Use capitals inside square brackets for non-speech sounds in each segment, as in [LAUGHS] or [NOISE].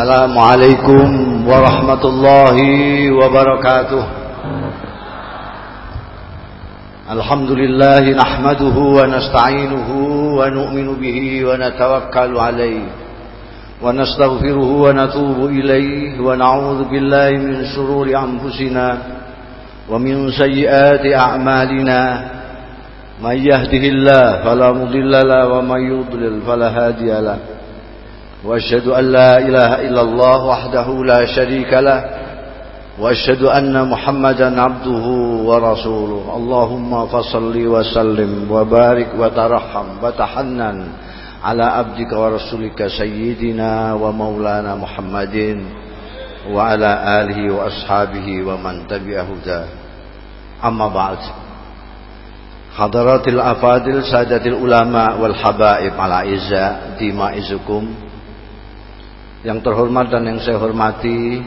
السلام عليكم ورحمة الله وبركاته. الحمد لله نحمده ونستعينه ونؤمن به ونتوكل عليه ونستغفره ونتوب إليه ونعوذ بالله من شرور أنفسنا ومن سيئات أعمالنا. من يهده الله فلا مضل له ومن يضلل فلا هادي له. وأشهد أن لا إله إلا الله وحده لا شريك له وأشهد أن محمدا عبده ورسوله. اللهم فصل وسلم وبارك وترحم وتحنن على عبدك ورسولك سيدنا ومولانا محمد وعلى آله وأصحابه ومن تبع هداه أما بعد حضرات الأفاضل سادة العلماء والحبائب على إزاء دمائزكم. Yang terhormat dan yang saya hormati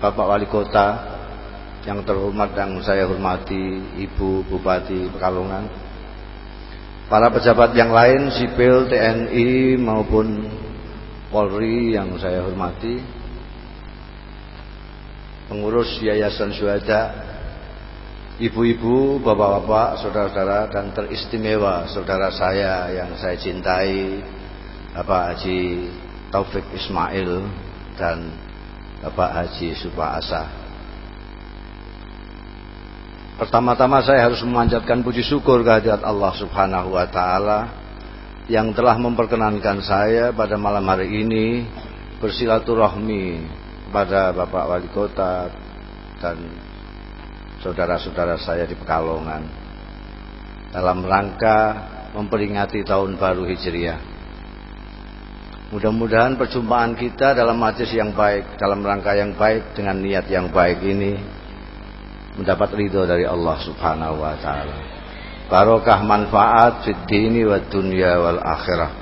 Bapak Wali Kota. Yang terhormat dan saya hormati Ibu Bupati Pekalongan. Para pejabat yang lain Sipil, TNI maupun Polri yang saya hormati. Pengurus Yayasan Syuhada Ibu-ibu, bapak-bapak, saudara-saudara Dan teristimewa saudara saya yang saya cintai Bapak Haji Taufik Ismail dan Bapak Haji Asa. Pertama-tama saya harus memanjatkan puji syukur kehadirat Allah Subhanahu wa taala yang telah memperkenankan saya pada malam hari ini bersilaturahmi kepada Bapak Wali Kota dan saudara-saudara saya di Pekalongan dalam rangka memperingati tahun baru Hijriah. Mudah-mudahan perjumpaan kita dalam majlis yang baik, dalam rangka yang baik dengan niat yang baik ini mendapat ridho dari Allah Subhanahu wa taala. Barokah manfaat fid dini wa dunya wal akhirah.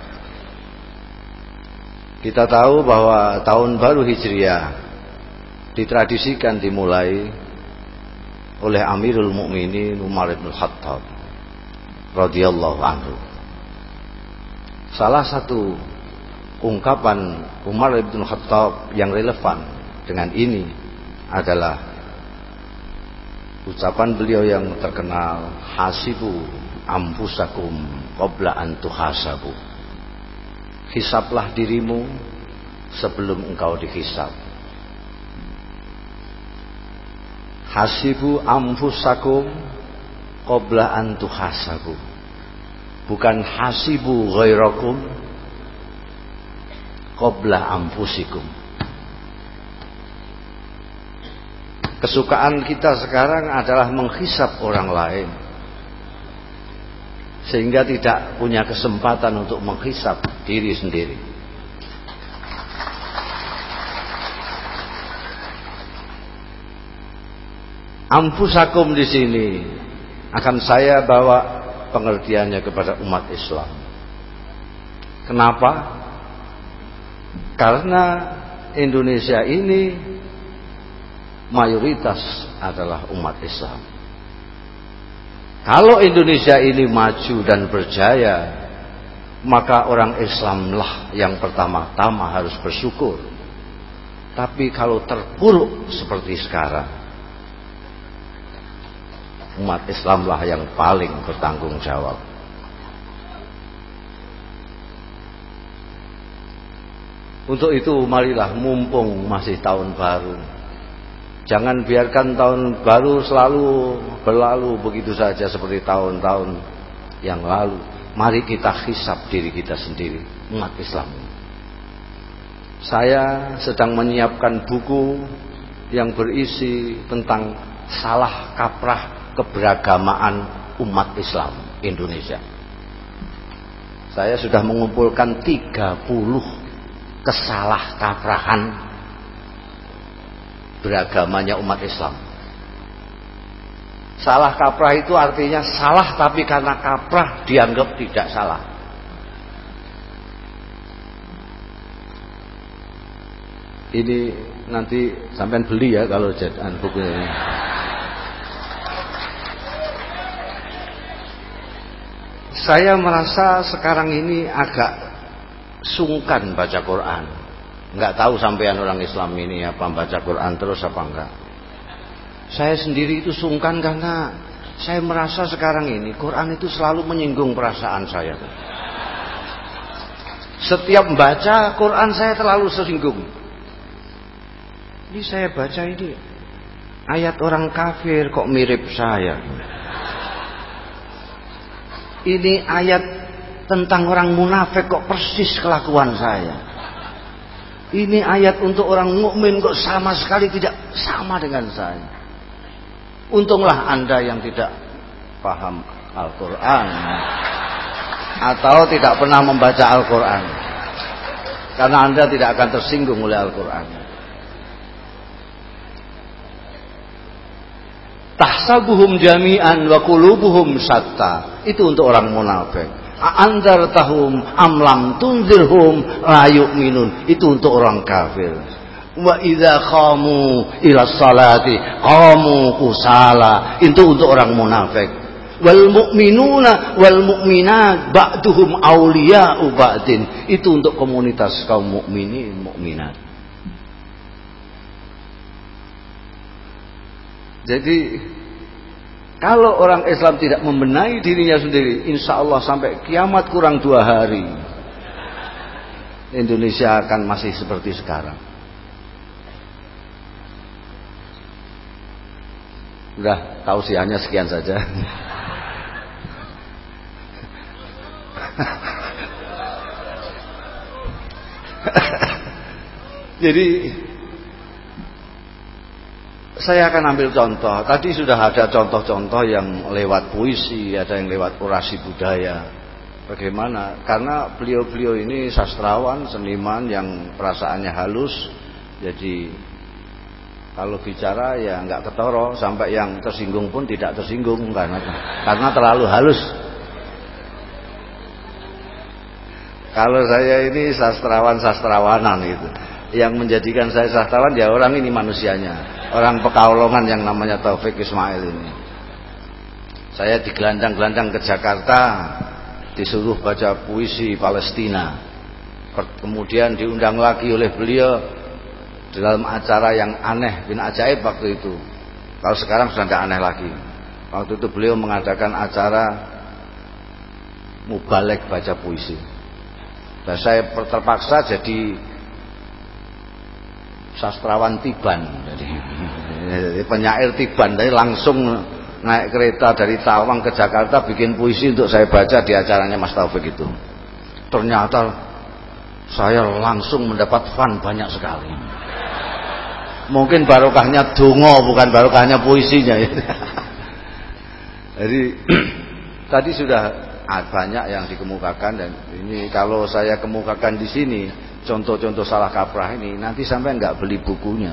Kita tahu bahwa tahun baru Hijriah ditradisikan dimulai oleh Amirul Mukminin Umar bin Khattab radhiyallahu anhu. Salah satu ungkapan Umar bin Khattab yang relevan dengan ini adalah ucapan beliau yang terkenal hasibu ampusakum qabla an tuhasabu. Hisaplah dirimu sebelum engkau dihisap. Hasibu ampusakum qabla an tuhasabu. Bukan hasibu ghairakum qabla ampusikum. Kesukaan kita sekarang adalah menghisap orang lain. Sehingga tidak punya kesempatan untuk menghisap diri sendiri. Ampusakum di sini akan saya bawa pengertiannya kepada umat Islam. Kenapa? Karena Indonesia ini mayoritas adalah umat Islam. Kalau Indonesia ini maju dan berjaya, maka orang Islamlah yang pertama-tama harus bersyukur. Tapi kalau terpuruk seperti sekarang, umat Islamlah yang paling bertanggung jawab. Untuk itu marilah mumpung masih tahun baru. Jangan biarkan tahun baru selalu berlalu begitu saja seperti tahun-tahun yang lalu. Mari kita hisap diri kita sendiri, umat Islam. Saya sedang menyiapkan buku yang berisi tentang salah kaprah keberagamaan umat Islam Indonesia. Saya sudah mengumpulkan 30 kesalah kaprahan beragamanya umat Islam. Salah kaprah itu artinya salah tapi karena kaprah dianggap tidak salah. Ini nanti sampai beli ya kalau jadian bukunya. Saya merasa sekarang ini agak sungkan baca Quran. Enggak tahu sampean orang Islam ini apa baca Quran terus apa enggak. Saya sendiri itu sungkan karena saya merasa sekarang ini Quran itu selalu menyinggung perasaan saya. Setiap membaca Quran saya terlalu tersinggung. Ini saya baca ini ayat orang kafir kok mirip saya. Ini ayat tentang orang munafik kok persis kelakuan saya. Ini ayat untuk orang mukmin kok sama sekali tidak sama dengan saya. Untunglah Anda yang tidak paham Al-Quran atau tidak pernah membaca Al-Quran karena Anda tidak akan tersinggung oleh Al-Quran tahsabuhum jami'an wa qulubuhum satta itu untuk orang munafik anzar tahum amlam tunzirhum la yu'minun. Itu untuk orang kafir. Wa idza qamu ila salati qamu kusala. Itu untuk orang munafik. Wal mu'minuna wal mu'minat ba'duhum awliya'u ba'din. Itu untuk komunitas kaum mukminin mukminat jadi kalau orang Islam tidak membenahi dirinya sendiri insya Allah sampai kiamat kurang dua hari Indonesia akan masih seperti sekarang Udah tausiahnya sekian saja. [LAUGHS] Jadi saya akan ambil contoh. Tadi sudah ada contoh-contoh yang lewat puisi, ada yang lewat orasi budaya. Bagaimana? Karena beliau-beliau ini sastrawan, seniman yang perasaannya halus, jadi kalau bicara ya nggak ketoro sampai yang tersinggung pun tidak tersinggung karena karena terlalu halus. Kalau saya ini sastrawan sastrawanan itu, yang menjadikan saya sastrawan ya orang ini manusianya, orang Pekalongan yang namanya Taufik Ismail ini. Saya digelandang-gelandang ke Jakarta, disuruh baca puisi Palestina. Kemudian diundang lagi oleh beliau dalam acara yang aneh bin ajaib waktu itu kalau sekarang sudah tidak aneh lagi waktu itu beliau mengadakan acara mubalek baca puisi dan saya terpaksa jadi sastrawan tiban jadi, penyair tiban jadi langsung naik kereta dari Tawang ke Jakarta bikin puisi untuk saya baca di acaranya Mas Taufik itu. Ternyata saya langsung mendapat fun banyak sekali. Mungkin barokahnya dungo bukan barokahnya puisinya. [LAUGHS] Jadi [CLEARS THROAT] tadi sudah banyak yang dikemukakan dan ini kalau saya kemukakan di sini contoh-contoh salah kaprah ini nanti sampai nggak beli bukunya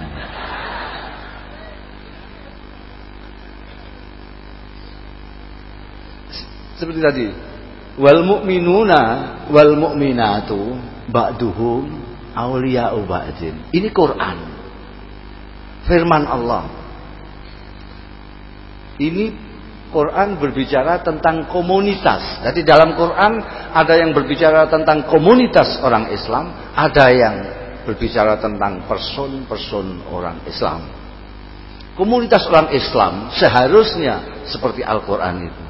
seperti tadi wal mu'minuna wal mu'minatu ba'duhum awliya'u ba'din ini Quran firman Allah. Ini Quran berbicara tentang komunitas. Jadi dalam Quran ada yang berbicara tentang komunitas orang Islam, ada yang berbicara tentang person-person orang Islam. Komunitas orang Islam seharusnya seperti Al-Quran itu.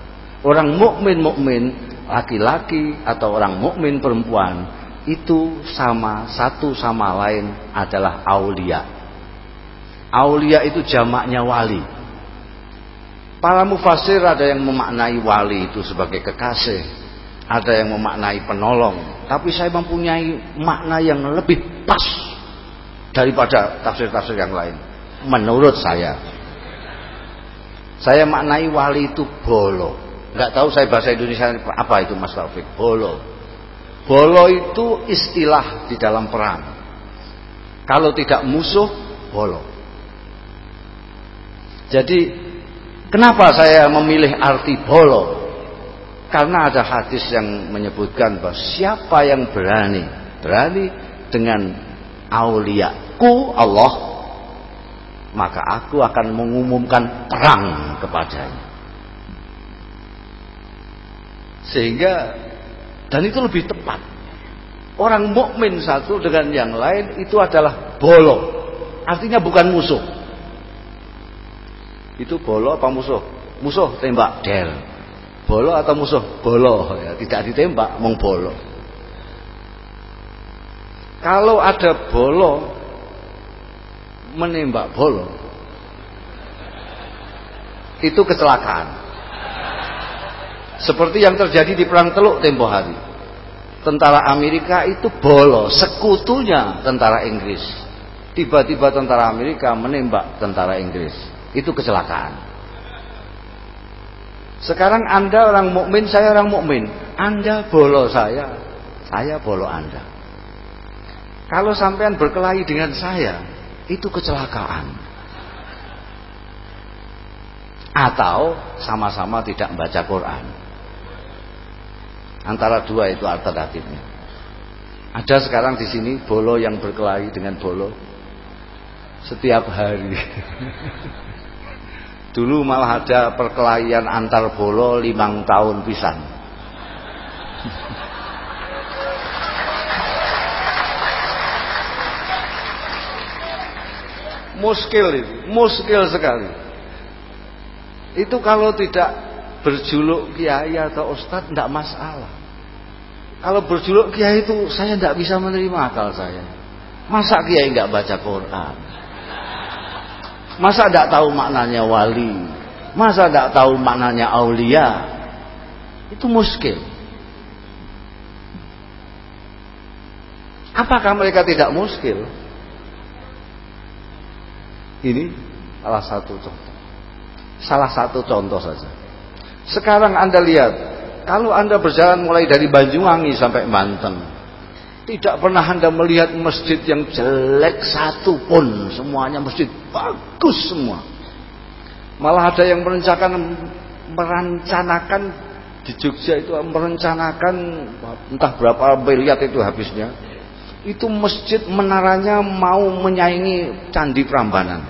Orang mukmin-mukmin laki-laki atau orang mukmin perempuan itu sama satu sama lain adalah aulia Aulia itu jamaknya wali. Para mufasir ada yang memaknai wali itu sebagai kekasih, ada yang memaknai penolong. Tapi saya mempunyai makna yang lebih pas daripada tafsir-tafsir yang lain. Menurut saya, saya maknai wali itu bolo. Nggak tahu saya bahasa Indonesia apa itu Mas Taufik. Bolo. Bolo itu istilah di dalam perang. Kalau tidak musuh, bolo. Jadi kenapa saya memilih arti bolo? Karena ada hadis yang menyebutkan bahwa siapa yang berani, berani dengan auliaku Allah, maka aku akan mengumumkan perang kepadanya. Sehingga dan itu lebih tepat. Orang mukmin satu dengan yang lain itu adalah bolo. Artinya bukan musuh. Itu bolo apa musuh? Musuh tembak del. Bolo atau musuh? Bolo ya, tidak ditembak mong. Kalau ada bolo menembak bolo itu kecelakaan. Seperti yang terjadi di perang Teluk tempo hari tentara Amerika itu bolo, sekutunya tentara Inggris. Tiba-tiba tentara Amerika menembak tentara Inggris. Itu kecelakaan. Sekarang Anda orang mukmin, saya orang mukmin. Anda bolo saya, saya bolo Anda. Kalau sampean berkelahi dengan saya, itu kecelakaan. Atau sama-sama tidak membaca Quran. Antara dua itu alternatifnya. Ada sekarang di sini bolo yang berkelahi dengan bolo setiap hari. [LAUGHS] Dulu malah ada perkelahian antar bolo limang tahun pisan. [LAUGHS] muskil muskil sekali. Itu kalau tidak berjuluk kiai atau ustadz tidak masalah. Kalau berjuluk kiai itu saya tidak bisa menerima akal saya. Masa kiai nggak baca Quran? Masa tidak tahu maknanya wali? Masa tidak tahu maknanya aulia? Itu muskil. Apakah mereka tidak muskil? Ini salah satu contoh. Salah satu contoh saja. Sekarang Anda lihat, kalau Anda berjalan mulai dari Banyuwangi sampai Banten, tidak pernah Anda melihat masjid yang jelek satu pun, semuanya masjid bagus semua. Malah ada yang merencanakan merencanakan di Jogja itu merencanakan entah berapa miliar itu habisnya. Itu masjid menaranya mau menyaingi Candi Prambanan.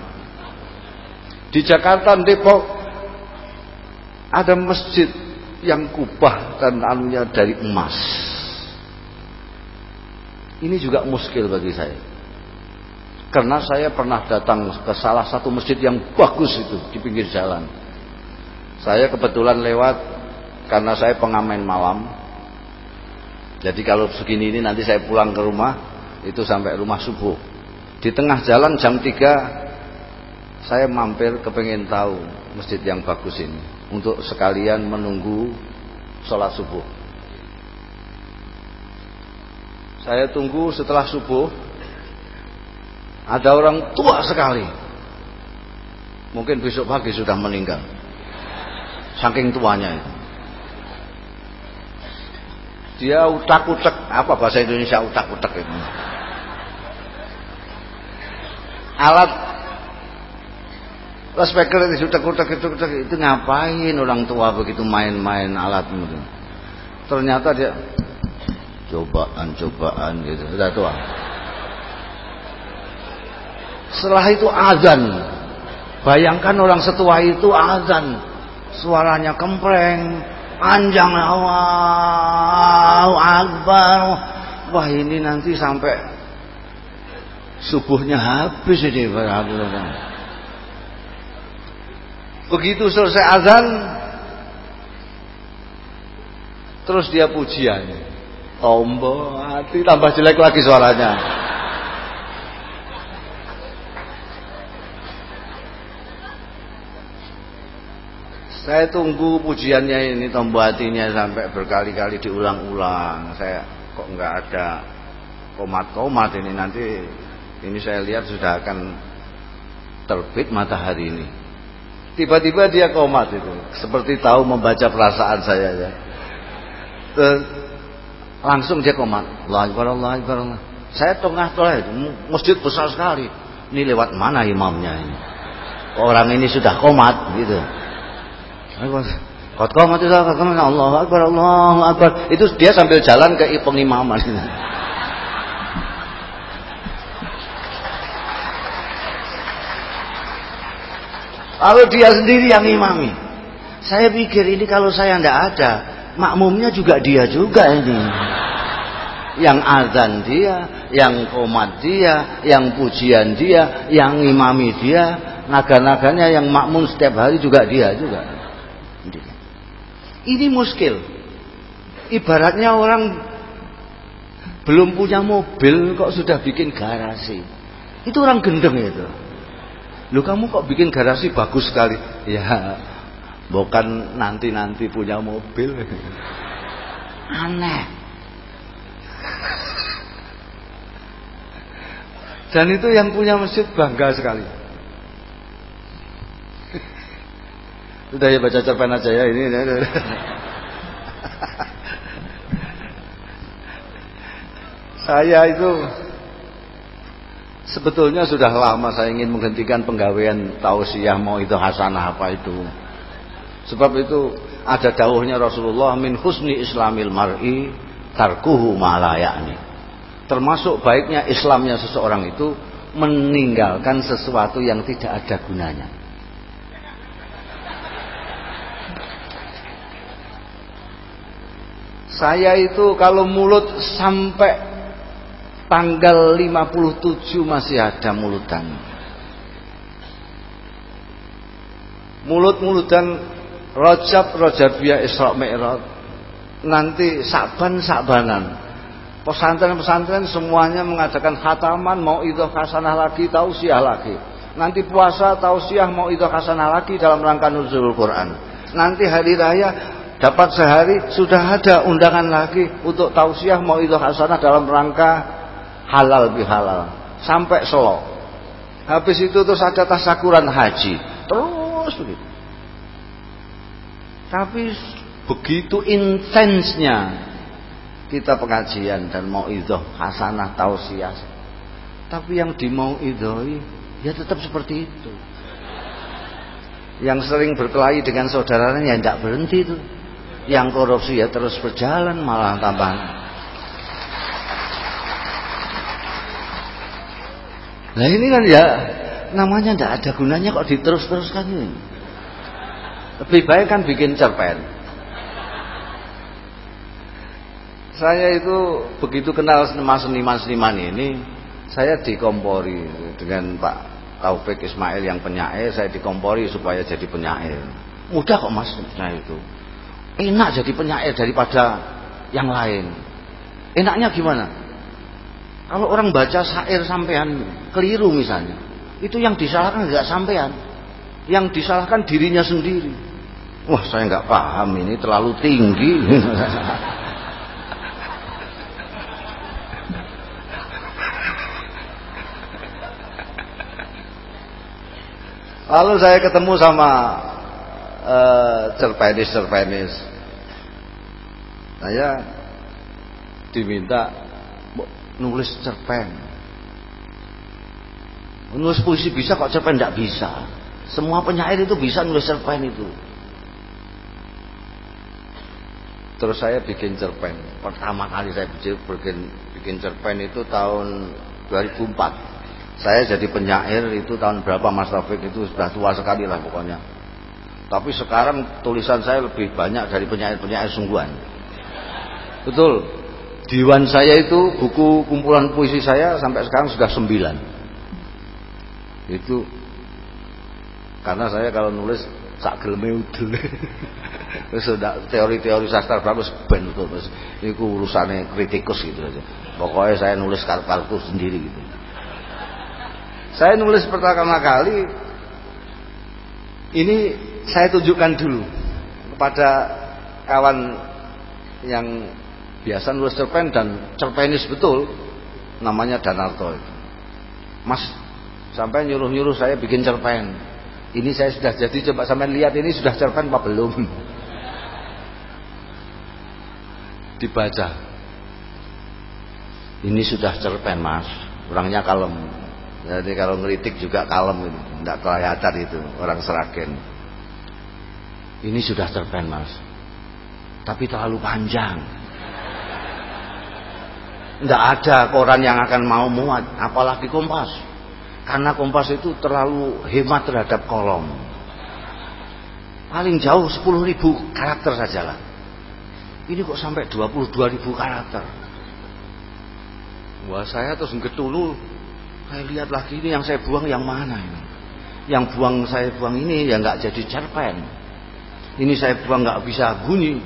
Di Jakarta, Depok ada masjid yang kubah dan anunya dari emas. Ini juga muskil bagi saya. Karena saya pernah datang ke salah satu masjid yang bagus itu di pinggir jalan. Saya kebetulan lewat karena saya pengamen malam. Jadi kalau segini ini nanti saya pulang ke rumah itu sampai rumah subuh. Di tengah jalan jam 3 saya mampir kepengen tahu masjid yang bagus ini untuk sekalian menunggu sholat subuh. Saya tunggu setelah subuh, ada orang tua sekali. Mungkin besok pagi sudah meninggal. Saking tuanya itu. Dia utak-utak, apa bahasa Indonesia utak-utak itu? Alat speaker itu sudah kutak itu ngapain orang tua begitu main-main alat itu. Ternyata dia cobaan-cobaan gitu sudah tua. Setelah itu azan. Bayangkan orang setua itu azan. Suaranya kempreng, panjang Allahu Akbar. Wah ini nanti sampai subuhnya habis ini berapa Begitu selesai azan Terus dia pujiannya Tombo hati tambah jelek lagi suaranya Saya tunggu pujiannya ini tombo hatinya sampai berkali-kali diulang-ulang. Saya kok nggak ada komat-komat ini nanti ini saya lihat sudah akan terbit matahari ini. Tiba-tiba dia komat itu, seperti tahu membaca perasaan saya ya. Terus, langsung dia komat. Allah Akbar, Allah Akbar. Saya tengah-tengah itu, masjid besar sekali. Ini lewat mana imamnya ini? Orang ini sudah komat gitu. Kot komat itu Allah Akbar, Allah Akbar. Itu dia sambil jalan ke pengimaman. Lalu dia sendiri yang imami. Saya pikir ini kalau saya tidak ada, makmumnya juga dia juga ini. yang azan dia, yang komat dia, yang pujian dia, yang imami dia, naga-naganya yang makmun setiap hari juga dia juga. Ini muskil. Ibaratnya orang belum punya mobil kok sudah bikin garasi. Itu orang gendeng itu. Lu kamu kok bikin garasi bagus sekali. Ya, bukan nanti-nanti punya mobil. Aneh. Dan itu yang punya masjid bangga sekali. Sudah ya baca cerpen aja ya ini. Saya itu sebetulnya sudah lama saya ingin menghentikan penggawaian tausiah mau itu hasanah apa itu. Sebab itu ada dawuhnya Rasulullah min husni islamil mar'i tarkuhu malayakni termasuk baiknya Islamnya seseorang itu meninggalkan sesuatu yang tidak ada gunanya saya itu kalau mulut sampai tanggal 57 masih ada mulutan. Mulut-mulutan rojab rojabiyah Isra Mi'raj. Nanti saban sabanan. Pesantren-pesantren semuanya mengadakan khataman mau itu hasanah lagi tausiah lagi. Nanti puasa tausiah mau itu hasanah lagi dalam rangka nuzul Quran. Nanti hari raya dapat sehari sudah ada undangan lagi untuk tausiah mau itu hasanah dalam rangka halal bihalal sampai solo habis itu terus ada tasakuran haji. Terus begitu. Tapi begitu intensnya kita pengajian dan mau idoh hasanah tausiah. Tapi yang di mau idoi ya tetap seperti itu. Yang sering berkelahi dengan saudaranya ya tidak berhenti itu yang korupsi ya terus berjalan malah tambah nah ini kan ya namanya tidak ada gunanya kok diterus-teruskan ini lebih baik kan bikin cerpen saya itu begitu kenal seniman-seniman ini, saya dikompori dengan Pak Taufik Ismail yang penyair, saya dikompori supaya jadi penyair. Mudah kok mas saya itu. Enak jadi penyair daripada yang lain. Enaknya gimana? Kalau orang baca syair sampean keliru misalnya, itu yang disalahkan nggak sampean, yang disalahkan dirinya sendiri. Wah saya nggak paham ini terlalu tinggi. [LAUGHS] Lalu saya ketemu sama uh, cerpenis-cerpenis. Saya diminta nulis cerpen. Nulis puisi bisa kok cerpen tidak bisa. Semua penyair itu bisa nulis cerpen itu. Terus saya bikin cerpen. Pertama kali saya bikin bikin cerpen itu tahun 2004 saya jadi penyair itu tahun berapa Mas Taufik itu sudah tua sekali lah pokoknya. Tapi sekarang tulisan saya lebih banyak dari penyair-penyair sungguhan. Betul. Diwan saya itu buku kumpulan puisi saya sampai sekarang sudah sembilan. Itu karena saya kalau nulis sak geleme udel. [LAUGHS] sudah teori-teori sastra bagus ben terus itu urusannya kritikus gitu aja. Pokoknya saya nulis kartu sendiri gitu. Saya nulis pertama kali ini saya tunjukkan dulu kepada kawan yang biasa nulis cerpen dan cerpenis betul namanya Danarto Mas sampai nyuruh-nyuruh saya bikin cerpen. Ini saya sudah jadi coba sampai lihat ini sudah cerpen apa belum? [LAUGHS] Dibaca. Ini sudah cerpen mas. Orangnya kalem. Jadi kalau ngeritik juga kalem itu, tidak kelihatan itu orang seragen. Ini sudah cerpen mas, tapi terlalu panjang. Tidak ada koran yang akan mau muat, apalagi kompas. Karena kompas itu terlalu hemat terhadap kolom. Paling jauh 10 ribu karakter saja lah. Ini kok sampai 22 ribu karakter. Wah saya terus getulu. Saya lihat lagi ini yang saya buang yang mana ini. Yang buang saya buang ini ya nggak jadi cerpen. Ini saya buang nggak bisa bunyi.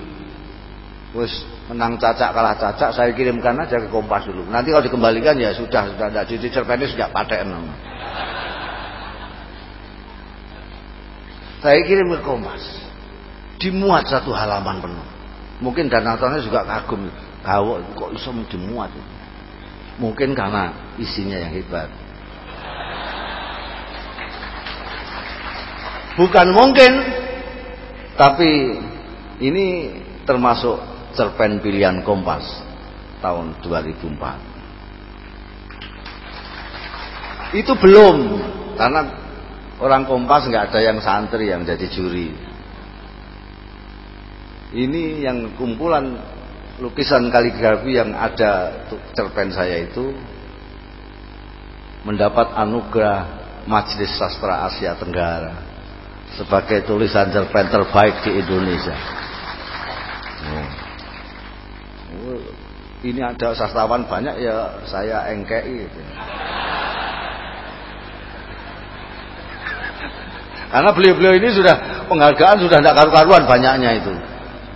Wes menang cacak kalah cacak saya kirimkan aja ke Kompas dulu. Nanti kalau dikembalikan ya sudah sudah tidak cerpennya sudah paten nama. Saya kirim ke Kompas. Dimuat satu halaman penuh. Mungkin dan juga kagum. Kau kok bisa dimuat. Mungkin karena isinya yang hebat. Bukan mungkin, tapi ini termasuk cerpen pilihan Kompas tahun 2004. Itu belum, karena orang Kompas nggak ada yang santri yang jadi juri. Ini yang kumpulan lukisan kaligrafi yang ada cerpen saya itu mendapat anugerah Majelis Sastra Asia Tenggara sebagai tulisan cerpen terbaik di Indonesia. Oh. Ini ada sastrawan banyak ya saya engkei. Karena beliau-beliau ini sudah penghargaan sudah tidak karu-karuan banyaknya itu.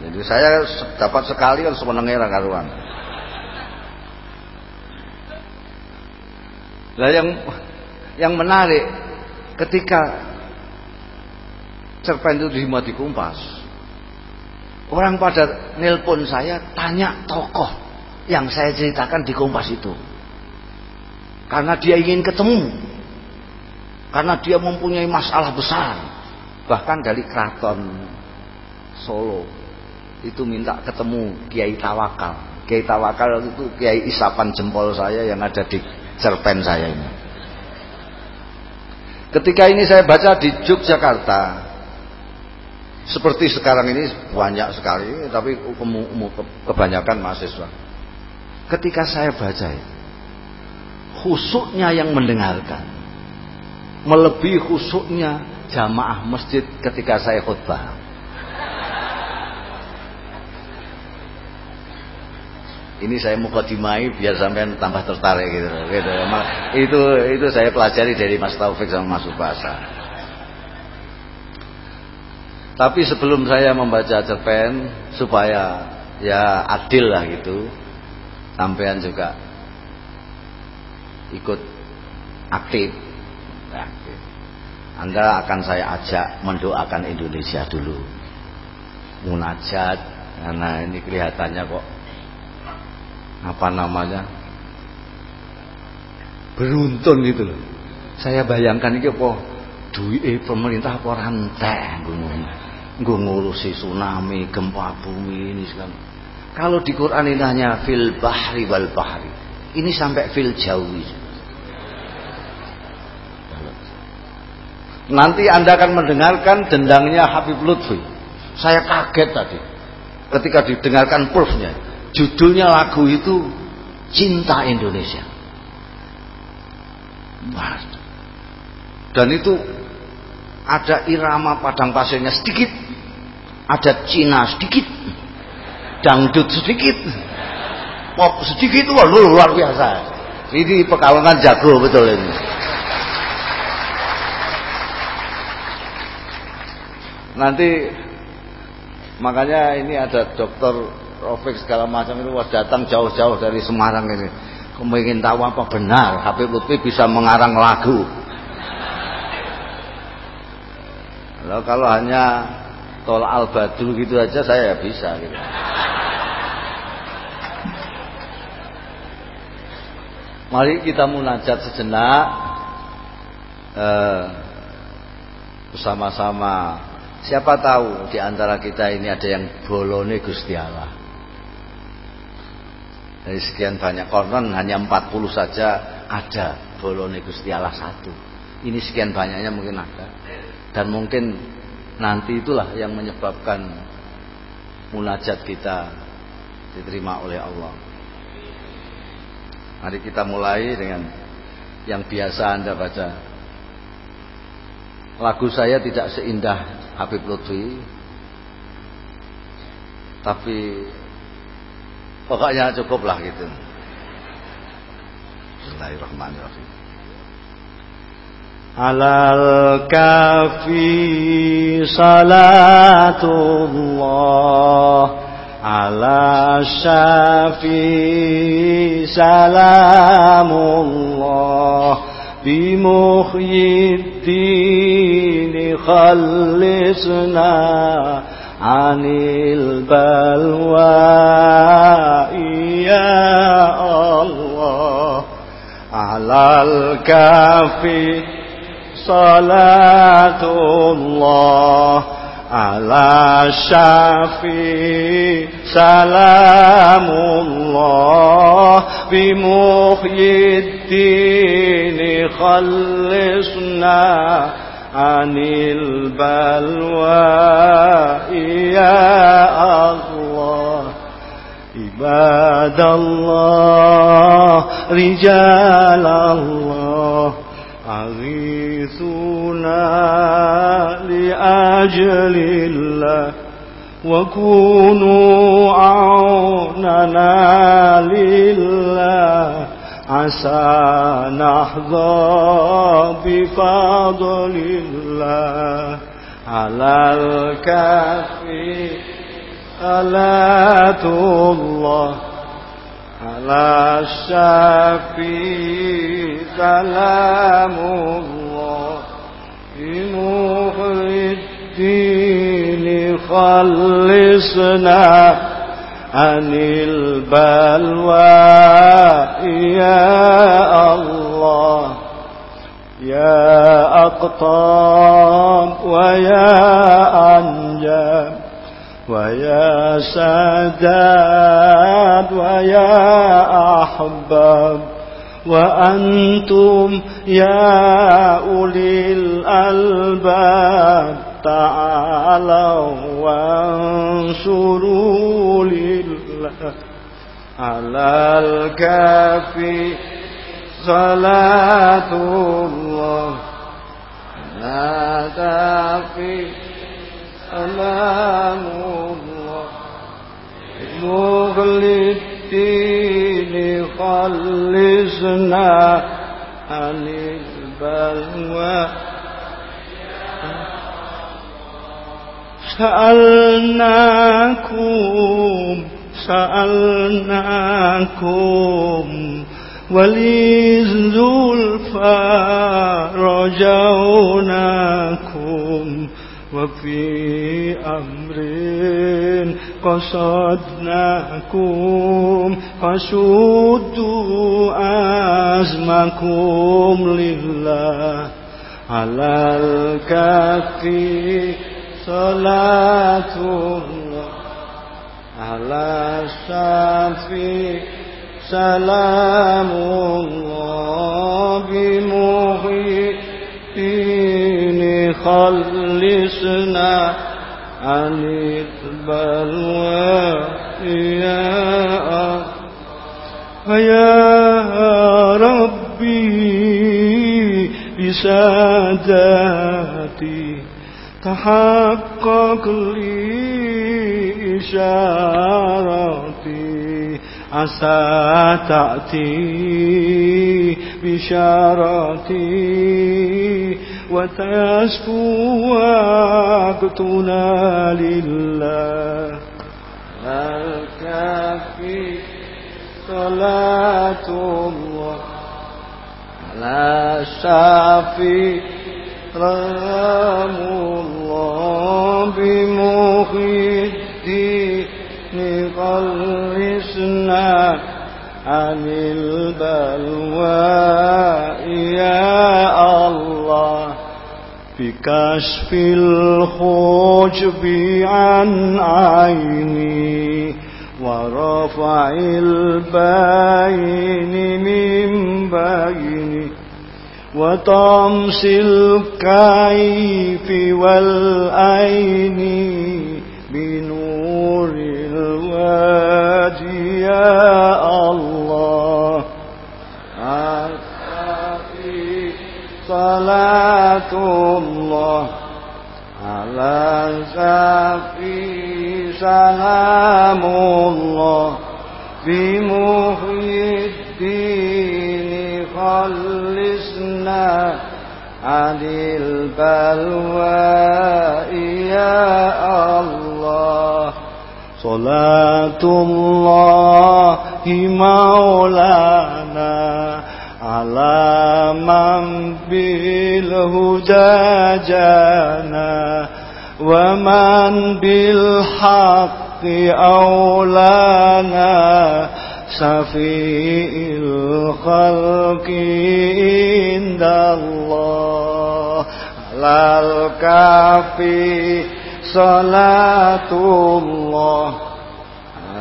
Jadi saya dapat sekali kan semenengnya karuan. Nah yang yang menarik ketika cerpen itu dimuat di Kompas, orang pada nelpon saya tanya tokoh yang saya ceritakan di Kompas itu. Karena dia ingin ketemu. Karena dia mempunyai masalah besar. Bahkan dari keraton Solo itu minta ketemu Kiai Tawakal. Kiai Tawakal itu Kiai isapan jempol saya yang ada di cerpen saya ini. Ketika ini saya baca di Yogyakarta, seperti sekarang ini banyak sekali, tapi kebanyakan mahasiswa. Ketika saya baca khusuknya yang mendengarkan, melebihi khusuknya jamaah masjid ketika saya khutbah. ini saya mukadimai biar sampean tambah tertarik gitu gitu itu itu saya pelajari dari Mas Taufik sama Mas Ubasa tapi sebelum saya membaca cerpen supaya ya adil lah gitu sampean juga ikut aktif. Anda akan saya ajak mendoakan Indonesia dulu. Munajat karena ini kelihatannya kok apa namanya beruntun gitu loh. Saya bayangkan ini apa? Duit pemerintah apa rantai gue ngurusi tsunami gempa bumi ini segala kalau di Quran ini hanya fil bahri wal bahri. Ini sampai fil jawi. Nanti anda akan mendengarkan dendangnya Habib Lutfi. Saya kaget tadi ketika didengarkan proofnya. Judulnya lagu itu Cinta Indonesia. Dan itu ada irama padang pasirnya sedikit, ada Cina sedikit, dangdut sedikit, pop sedikit, wah luar biasa. Ini pekalongan jago betul ini. Nanti makanya ini ada dokter Rofik segala macam itu wah datang jauh-jauh dari Semarang ini. Kamu ingin tahu apa benar Habib Lutfi bisa mengarang lagu. Kalau kalau hanya tol al gitu aja saya bisa gitu. Mari kita munajat sejenak eh, bersama-sama. Siapa tahu di antara kita ini ada yang bolone Gusti Allah. Dari sekian banyak konon hanya 40 saja ada bolone Gusti Allah satu. Ini sekian banyaknya mungkin ada. Dan mungkin nanti itulah yang menyebabkan munajat kita diterima oleh Allah. Mari kita mulai dengan yang biasa Anda baca. Lagu saya tidak seindah Habib Lutfi, tapi Pokoknya cukuplah gitu. Bismillahirrahmanirrahim. على الكافي صلاة الله. على الشافي سلام الله. بمخي الدين خلصنا عن البلوى يا الله. على الكافي صلاة الله على الشافي سلام الله بمحيي الدين خلصنا عن البلوى يا الله عباد الله رجال الله لأجل الله وكونوا عوننا لله. عسى نحظى بفضل الله. على الكافي صلاة الله. على الشافي سلام الله. خلصنا عن البلوى يا الله يا أقطاب ويا أنجاب ويا سادات ويا أحباب وأنتم يا أولي الألباب تعالوا وانصروا لله على الكافي صلاة الله. لا تفي سلام الله. مغل الدين خلصنا عن البلوى. سألناكم سألناكم وللزلفى رجوناكم وفي أمر قصدناكم فشدوا أزمكم لله على الكافي صلاة الله على الشافي سلام الله بمحيي الدين خلصنا عن البلوى يا فيا ربي بساداتي تحقق لي إشارتي عسى تأتي بشارتي وتسكو وقتنا لله. ألكافي صلاة الله. على الشافي رحم الله بمخي الدين خلصنا عن البلوى يا الله بكشف الخجب عن عيني ورفع البين من بيني وطمس الكيف والأين بنور الوادي يا الله. صلاة الله على الكافي سلام الله في محيي الدين. خلصنا عن البلوى يا الله. صلاة الله مولانا على من بالهدى جانا ومن بالحق أولانا شفيع الخلق عند الله على الكافي صلاة الله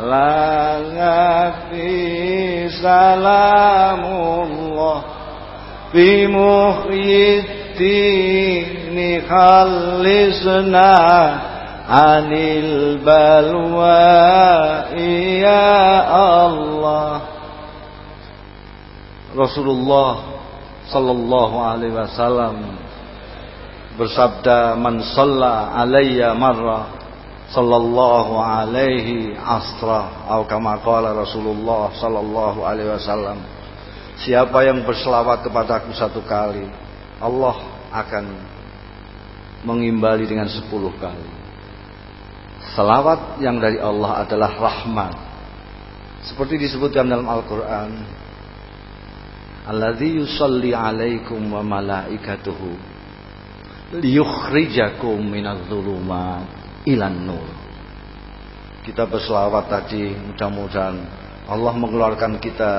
على النبي سلام الله بمحيي الدين خلصنا anil balwa ya Allah. Rasulullah sallallahu alaihi wasallam bersabda man shalla alayya marra sallallahu alaihi asra. Atau kama Rasulullah sallallahu alaihi wasallam siapa yang berselawat kepadaku satu kali Allah akan mengimbali dengan sepuluh kali Salawat yang dari Allah adalah rahmat. Seperti disebutkan dalam Al-Quran. Alladhi yusalli alaikum wa malaikatuhu liyukhrijakum minadh-dhulumat ilan nur. Kita berselawat tadi, mudah-mudahan Allah mengeluarkan kita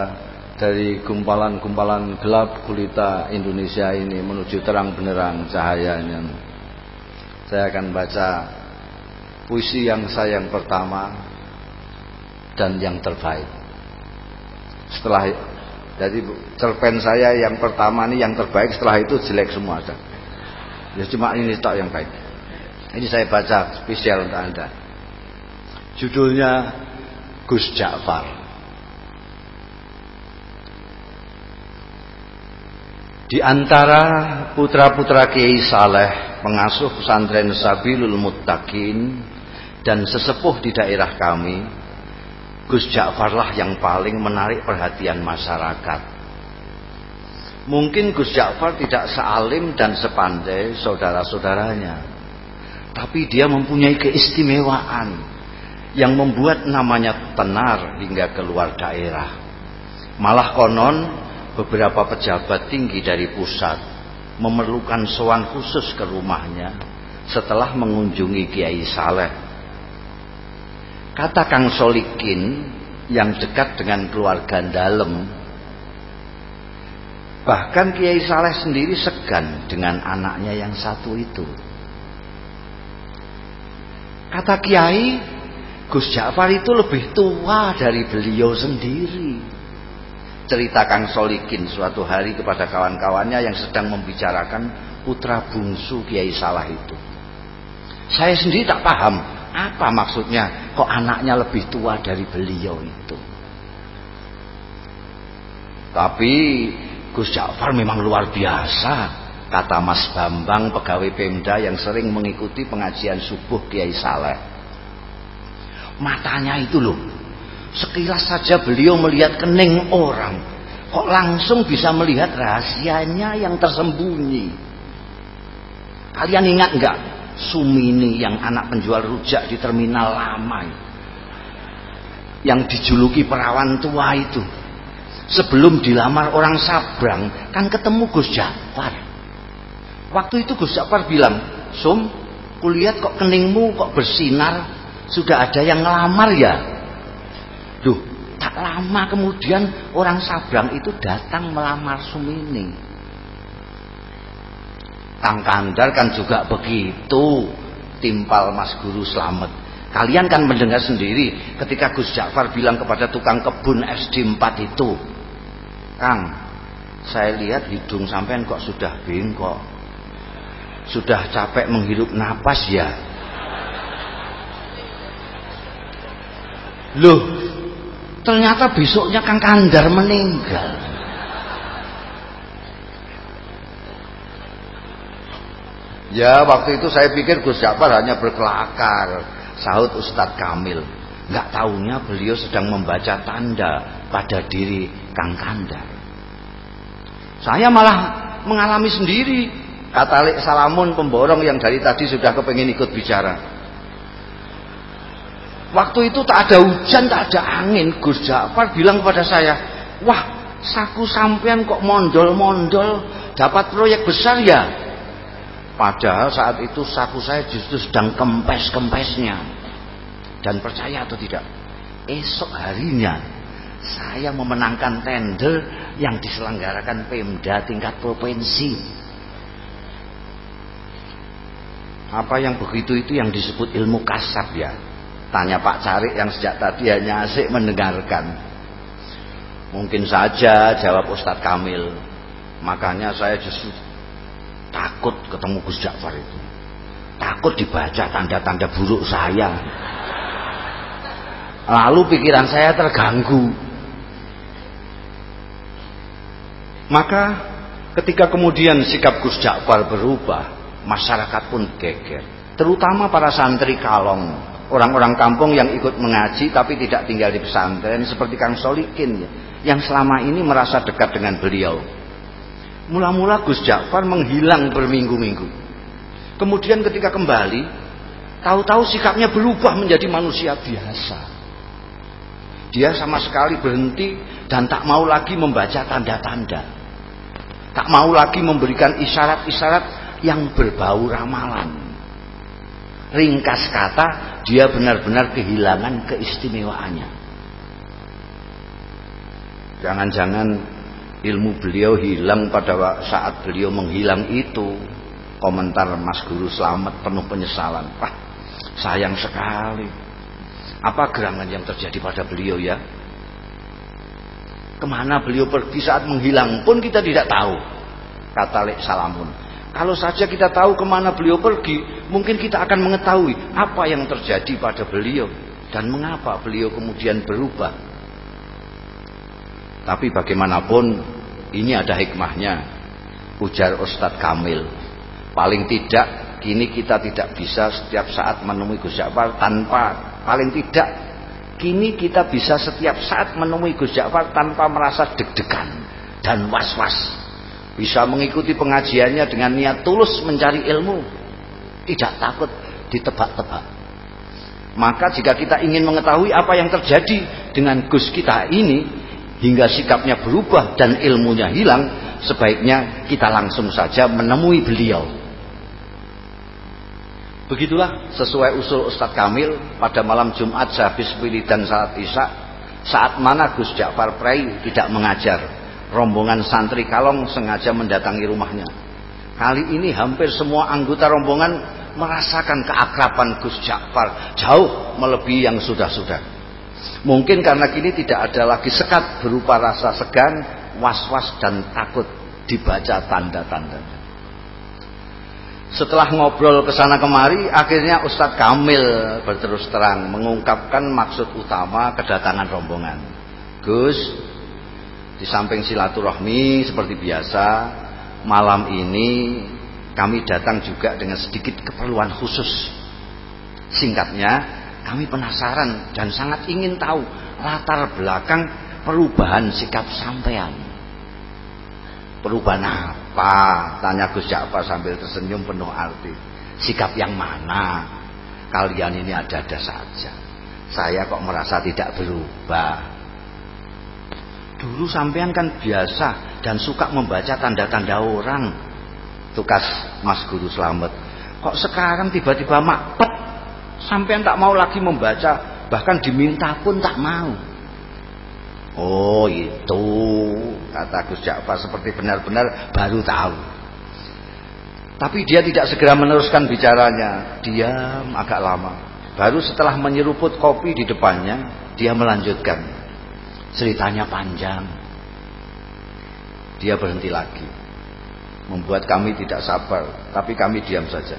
dari gumpalan-gumpalan gelap gulita Indonesia ini menuju terang benerang cahayanya. Saya akan baca puisi yang saya yang pertama dan yang terbaik. Setelah jadi cerpen saya yang pertama ini yang terbaik, setelah itu jelek semua ada. Ya cuma ini tak yang baik. Ini saya baca spesial untuk Anda. Judulnya Gus Ja'far. Di antara putra-putra Kiai Saleh, pengasuh pesantren Sabilul Muttaqin dan sesepuh di daerah kami, Gus Ja'farlah yang paling menarik perhatian masyarakat. Mungkin Gus Ja'far tidak sealim dan sepandai saudara-saudaranya. Tapi dia mempunyai keistimewaan yang membuat namanya tenar hingga keluar daerah. Malah konon beberapa pejabat tinggi dari pusat memerlukan sowan khusus ke rumahnya setelah mengunjungi Kiai Saleh Kata Kang Solikin yang dekat dengan keluarga dalam Bahkan Kiai Saleh sendiri segan dengan anaknya yang satu itu. Kata Kiai, Gus Ja'far itu lebih tua dari beliau sendiri. Cerita Kang Solikin suatu hari kepada kawan-kawannya yang sedang membicarakan putra bungsu Kiai Salah itu. Saya sendiri tak paham apa maksudnya? Kok anaknya lebih tua dari beliau itu? Tapi Gus Ja'far memang luar biasa. Kata Mas Bambang pegawai Pemda yang sering mengikuti pengajian subuh Kiai Saleh. Matanya itu loh. Sekilas saja beliau melihat kening orang. Kok langsung bisa melihat rahasianya yang tersembunyi. Kalian ingat enggak Sumini yang anak penjual rujak di terminal lama yang dijuluki perawan tua itu. Sebelum dilamar orang Sabrang kan ketemu Gus Jafar. Waktu itu Gus Jafar bilang Sum kulihat kok keningmu kok bersinar sudah ada yang ngelamar ya? Duh tak lama kemudian orang Sabrang itu datang melamar Sumini Kang Kandar kan juga begitu. Timpal Mas Guru Slamet kalian kan mendengar sendiri ketika Gus Ja'far bilang kepada tukang kebun SD 4 itu Kang saya lihat hidung sampean kok sudah bengkok. Sudah capek menghirup napas ya. Loh ternyata besoknya Kang Kandar meninggal Ya waktu itu saya pikir Gus Jafar hanya berkelakar Sahut Ustadz Kamil Nggak tahunya beliau sedang membaca tanda pada diri Kang Kandar Saya malah mengalami sendiri. Kata Lek Salamun pemborong yang dari tadi sudah kepengen ikut bicara. Waktu itu tak ada hujan, tak ada angin. Gus Jafar bilang kepada saya, wah saku sampean kok mondol-mondol dapat proyek besar ya. Padahal saat itu saku saya justru sedang kempes-kempesnya. Dan percaya atau tidak, esok harinya saya memenangkan tender yang diselenggarakan Pemda tingkat provinsi. Apa yang begitu itu yang disebut ilmu kasab ya. Tanya Pak Carik yang sejak tadi hanya asik mendengarkan. Mungkin saja jawab Ustadz Kamil. Makanya saya justru takut ketemu Gus Ja'far itu. Takut dibaca tanda-tanda buruk saya. Lalu pikiran saya terganggu. Maka ketika kemudian sikap Gus Ja'far berubah, masyarakat pun geger. Terutama para santri kalong, orang-orang kampung yang ikut mengaji tapi tidak tinggal di pesantren seperti Kang Solikin yang selama ini merasa dekat dengan beliau. Mula-mula Gus Ja'far menghilang berminggu-minggu. Kemudian ketika kembali, tahu-tahu sikapnya berubah menjadi manusia biasa. Dia sama sekali berhenti dan tak mau lagi membaca tanda-tanda. Tak mau lagi memberikan isyarat-isyarat yang berbau ramalan. Ringkas kata, dia benar-benar kehilangan keistimewaannya. Jangan-jangan ilmu beliau hilang pada saat beliau menghilang itu. Komentar Mas Guru Selamat penuh penyesalan. Wah, sayang sekali. Apa gerangan yang terjadi pada beliau ya? Ke mana beliau pergi saat menghilang pun kita tidak tahu. Kata Lek Salamun. Kalau saja kita tahu ke mana beliau pergi, mungkin kita akan mengetahui apa yang terjadi pada beliau dan mengapa beliau kemudian berubah. Tapi bagaimanapun ini ada hikmahnya. Ujar Ustadz Kamil. Paling tidak kini kita tidak bisa setiap saat menemui Gus Jafar tanpa paling tidak Kini kita bisa setiap saat menemui Gus Ja'far tanpa merasa deg-degan dan was-was. Bisa mengikuti pengajiannya dengan niat tulus mencari ilmu. Tidak takut ditebak-tebak. Maka jika kita ingin mengetahui apa yang terjadi dengan Gus kita ini hingga sikapnya berubah dan ilmunya hilang, sebaiknya kita langsung saja menemui beliau. Begitulah sesuai usul Ustadz Kamil pada malam Jumat sehabis dan saat Isya saat mana Gus Ja'far Prai tidak mengajar. Rombongan santri kalong sengaja mendatangi rumahnya. Kali ini hampir semua anggota rombongan merasakan keakraban Gus Ja'far jauh melebihi yang sudah-sudah mungkin karena kini tidak ada lagi sekat berupa rasa segan was-was dan takut dibaca tanda-tanda setelah ngobrol ke sana kemari, akhirnya Ustadz Kamil berterus terang mengungkapkan maksud utama kedatangan rombongan. Gus, di samping silaturahmi seperti biasa, malam ini kami datang juga dengan sedikit keperluan khusus. Singkatnya, kami penasaran dan sangat ingin tahu latar belakang perubahan sikap sampean. Perubahan apa? Tanya Gus Ja'far sambil tersenyum penuh arti. Sikap yang mana? Kalian ini ada-ada saja. Saya kok merasa tidak berubah. Dulu sampean kan biasa dan suka membaca tanda-tanda orang. Tukas Mas Guru Selamat. Kok sekarang tiba-tiba makpet? Sampean tak mau lagi membaca, bahkan diminta pun tak mau. Oh itu kata Gus Ja'far seperti benar-benar baru tahu. Tapi dia tidak segera meneruskan bicaranya. Diam agak lama. Baru setelah menyeruput kopi di depannya, dia melanjutkan. Ceritanya panjang. Dia berhenti lagi. Membuat kami tidak sabar, tapi kami diam saja.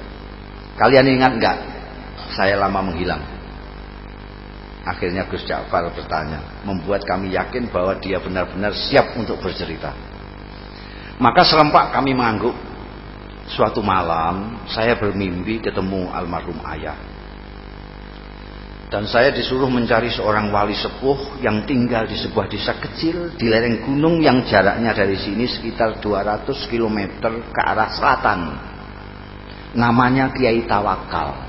Kalian ingat enggak? Saya lama menghilang. Akhirnya Gus Ja'far bertanya, membuat kami yakin bahwa dia benar-benar siap untuk bercerita. Maka serempak kami mengangguk. Suatu malam saya bermimpi ketemu almarhum ayah. Dan saya disuruh mencari seorang wali sepuh yang tinggal di sebuah desa kecil di lereng gunung yang jaraknya dari sini sekitar 200 km ke arah selatan. Namanya Kiai Tawakal.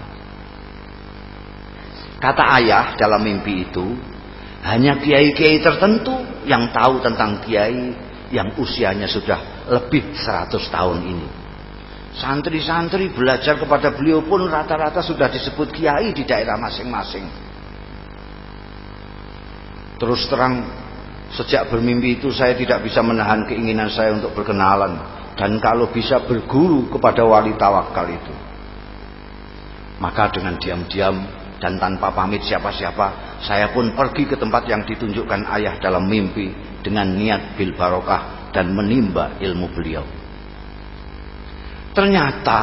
Kata ayah dalam mimpi itu, hanya kiai-kiai tertentu yang tahu tentang kiai yang usianya sudah lebih 100 tahun ini. Santri-santri belajar kepada beliau pun rata-rata sudah disebut kiai di daerah masing-masing. Terus terang, sejak bermimpi itu saya tidak bisa menahan keinginan saya untuk berkenalan dan kalau bisa berguru kepada wali tawakal itu. Maka dengan diam-diam dan tanpa pamit siapa-siapa, saya pun pergi ke tempat yang ditunjukkan ayah dalam mimpi dengan niat bil barokah dan menimba ilmu beliau. Ternyata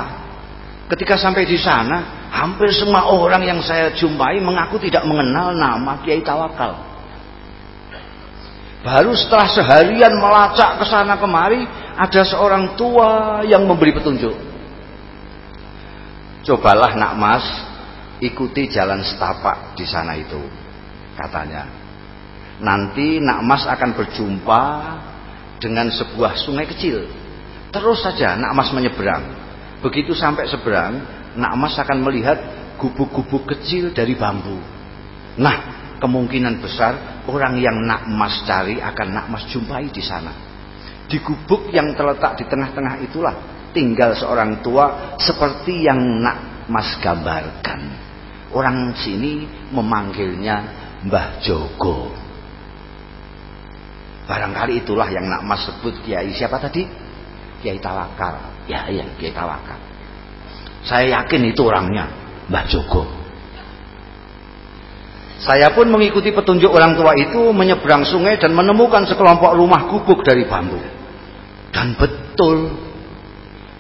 ketika sampai di sana, hampir semua orang yang saya jumpai mengaku tidak mengenal nama Kiai Tawakal. Baru setelah seharian melacak ke sana kemari, ada seorang tua yang memberi petunjuk. Cobalah nak mas, ikuti jalan setapak di sana itu, katanya. Nanti nak mas akan berjumpa dengan sebuah sungai kecil Terus saja nak mas menyeberang. Begitu sampai seberang, nak mas akan melihat gubuk-gubuk kecil dari bambu. Nah, kemungkinan besar orang yang nak mas cari akan nak mas jumpai di sana. Di gubuk yang terletak di tengah-tengah itulah tinggal seorang tua seperti yang nak mas gambarkan. Orang sini memanggilnya Mbah Jogo. Barangkali itulah yang nak mas sebut kiai siapa tadi? Kiai Tawakal. Ya, iya, Kiai Tawakal. Saya yakin itu orangnya, Mbah Joko. Saya pun mengikuti petunjuk orang tua itu menyeberang sungai dan menemukan sekelompok rumah gubuk dari bambu. Dan betul,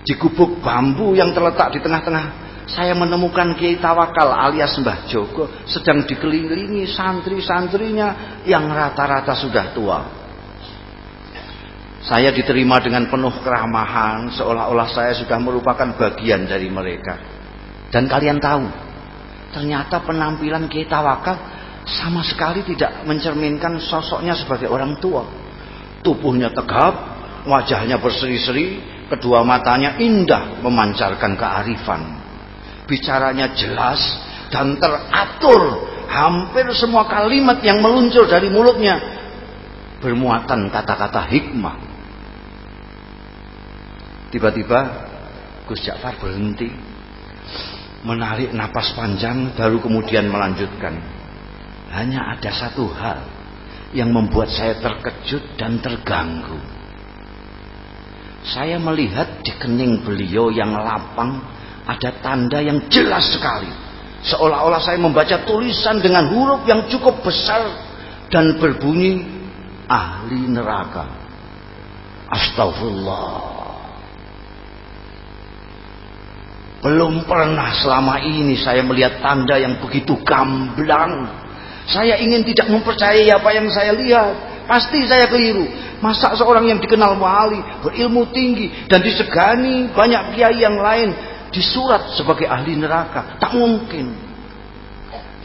di gubuk bambu yang terletak di tengah-tengah, saya menemukan Kiai Tawakal alias Mbah Joko sedang dikelilingi santri-santrinya yang rata-rata sudah tua. Saya diterima dengan penuh keramahan, seolah-olah saya sudah merupakan bagian dari mereka. Dan kalian tahu, ternyata penampilan kita wakaf sama sekali tidak mencerminkan sosoknya sebagai orang tua. Tubuhnya tegap, wajahnya berseri-seri, kedua matanya indah memancarkan kearifan. Bicaranya jelas dan teratur. Hampir semua kalimat yang meluncur dari mulutnya bermuatan kata-kata hikmah Tiba-tiba Gus Ja'far berhenti menarik napas panjang baru kemudian melanjutkan. Hanya ada satu hal yang membuat saya terkejut dan terganggu. Saya melihat di kening beliau yang lapang ada tanda yang jelas sekali. Seolah-olah saya membaca tulisan dengan huruf yang cukup besar dan berbunyi ahli neraka. Astagfirullah. Belum pernah selama ini saya melihat tanda yang begitu gamblang. Saya ingin tidak mempercayai apa yang saya lihat. Pasti saya keliru. Masa seorang yang dikenal wali, berilmu tinggi, dan disegani banyak kiai yang lain disurat sebagai ahli neraka. Tak mungkin.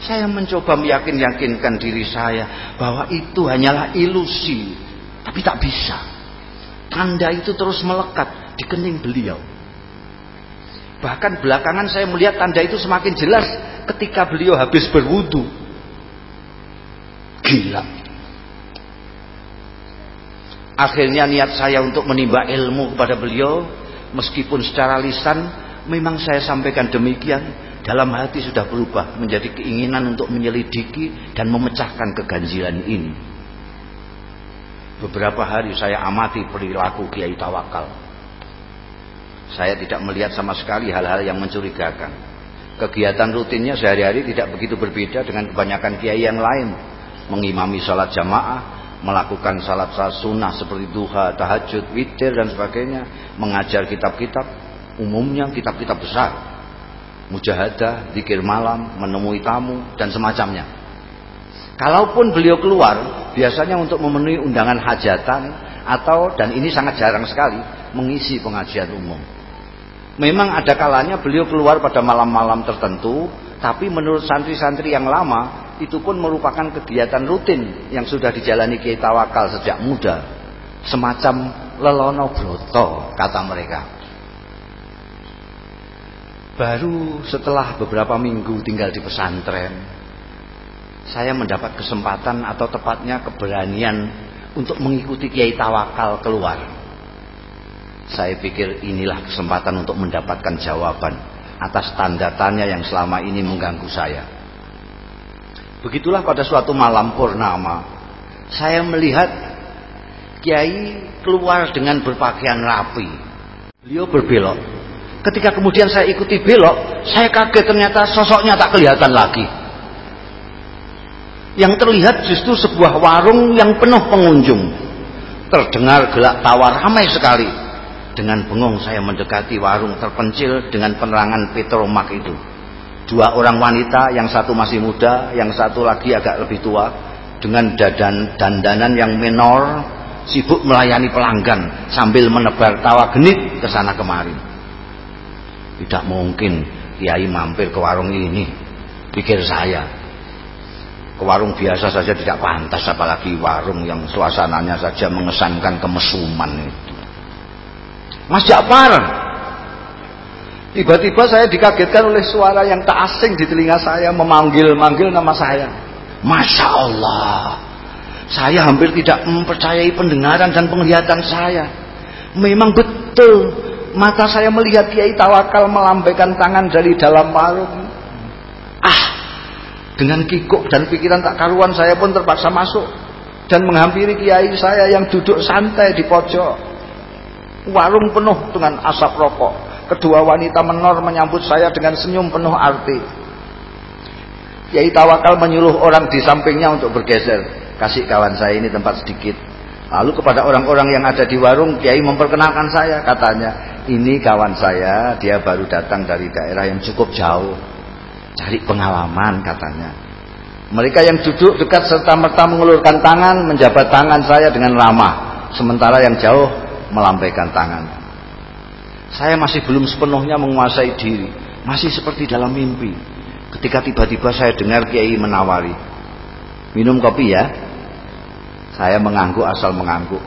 Saya mencoba meyakin-yakinkan diri saya bahwa itu hanyalah ilusi. Tapi tak bisa. Tanda itu terus melekat di kening beliau. Bahkan belakangan saya melihat tanda itu semakin jelas ketika beliau habis berwudu. Gila. Akhirnya niat saya untuk menimba ilmu kepada beliau, meskipun secara lisan memang saya sampaikan demikian, dalam hati sudah berubah menjadi keinginan untuk menyelidiki dan memecahkan keganjilan ini. Beberapa hari saya amati perilaku Kiai Tawakal saya tidak melihat sama sekali hal-hal yang mencurigakan. Kegiatan rutinnya sehari-hari tidak begitu berbeda dengan kebanyakan kiai yang lain. Mengimami sholat jamaah, melakukan salat salat sunnah seperti duha, tahajud, witir dan sebagainya. Mengajar kitab-kitab, umumnya kitab-kitab besar. Mujahadah, zikir malam, menemui tamu, dan semacamnya. Kalaupun beliau keluar, biasanya untuk memenuhi undangan hajatan atau dan ini sangat jarang sekali mengisi pengajian umum. Memang ada kalanya beliau keluar pada malam-malam tertentu Tapi menurut santri-santri yang lama, itu pun merupakan kegiatan rutin yang sudah dijalani Kiai Tawakal sejak muda. Semacam lelono broto, kata mereka. Baru setelah beberapa minggu tinggal di pesantren, saya mendapat kesempatan atau tepatnya keberanian untuk mengikuti Kiai Tawakal keluar. Saya pikir inilah kesempatan untuk mendapatkan jawaban atas tanda tanya yang selama ini mengganggu saya. Begitulah pada suatu malam purnama, saya melihat Kiai keluar dengan berpakaian rapi. Beliau berbelok. Ketika kemudian saya ikuti belok, saya kaget ternyata sosoknya tak kelihatan lagi. Yang terlihat justru sebuah warung yang penuh pengunjung. Terdengar gelak tawa ramai sekali dengan bengong saya mendekati warung terpencil dengan penerangan petromak itu. Dua orang wanita, yang satu masih muda, yang satu lagi agak lebih tua, dengan dadan dandanan yang menor, sibuk melayani pelanggan sambil menebar tawa genit ke sana kemari. Tidak mungkin Kiai mampir ke warung ini, pikir saya. Ke warung biasa saja tidak pantas, apalagi warung yang suasananya saja mengesankan kemesuman itu. Mas Ja'far tiba-tiba saya dikagetkan oleh suara yang tak asing di telinga saya memanggil-manggil nama saya Masya Allah saya hampir tidak mempercayai pendengaran dan penglihatan saya memang betul mata saya melihat Kiai Tawakal melambaikan tangan dari dalam warung ah dengan kikuk dan pikiran tak karuan saya pun terpaksa masuk dan menghampiri Kiai saya yang duduk santai di pojok Warung penuh dengan asap rokok. Kedua wanita menor menyambut saya dengan senyum penuh arti. Kiai Tawakal menyuruh orang di sampingnya untuk bergeser. Kasih kawan saya ini tempat sedikit. Lalu kepada orang-orang yang ada di warung, Kiai memperkenalkan saya. Katanya, ini kawan saya, dia baru datang dari daerah yang cukup jauh. Cari pengalaman katanya. Mereka yang duduk dekat serta merta mengulurkan tangan, menjabat tangan saya dengan ramah. Sementara yang jauh melambaikan tangan. Saya masih belum sepenuhnya menguasai diri, masih seperti dalam mimpi. Ketika tiba-tiba saya dengar Kiai menawari, minum kopi ya. Saya mengangguk asal mengangguk.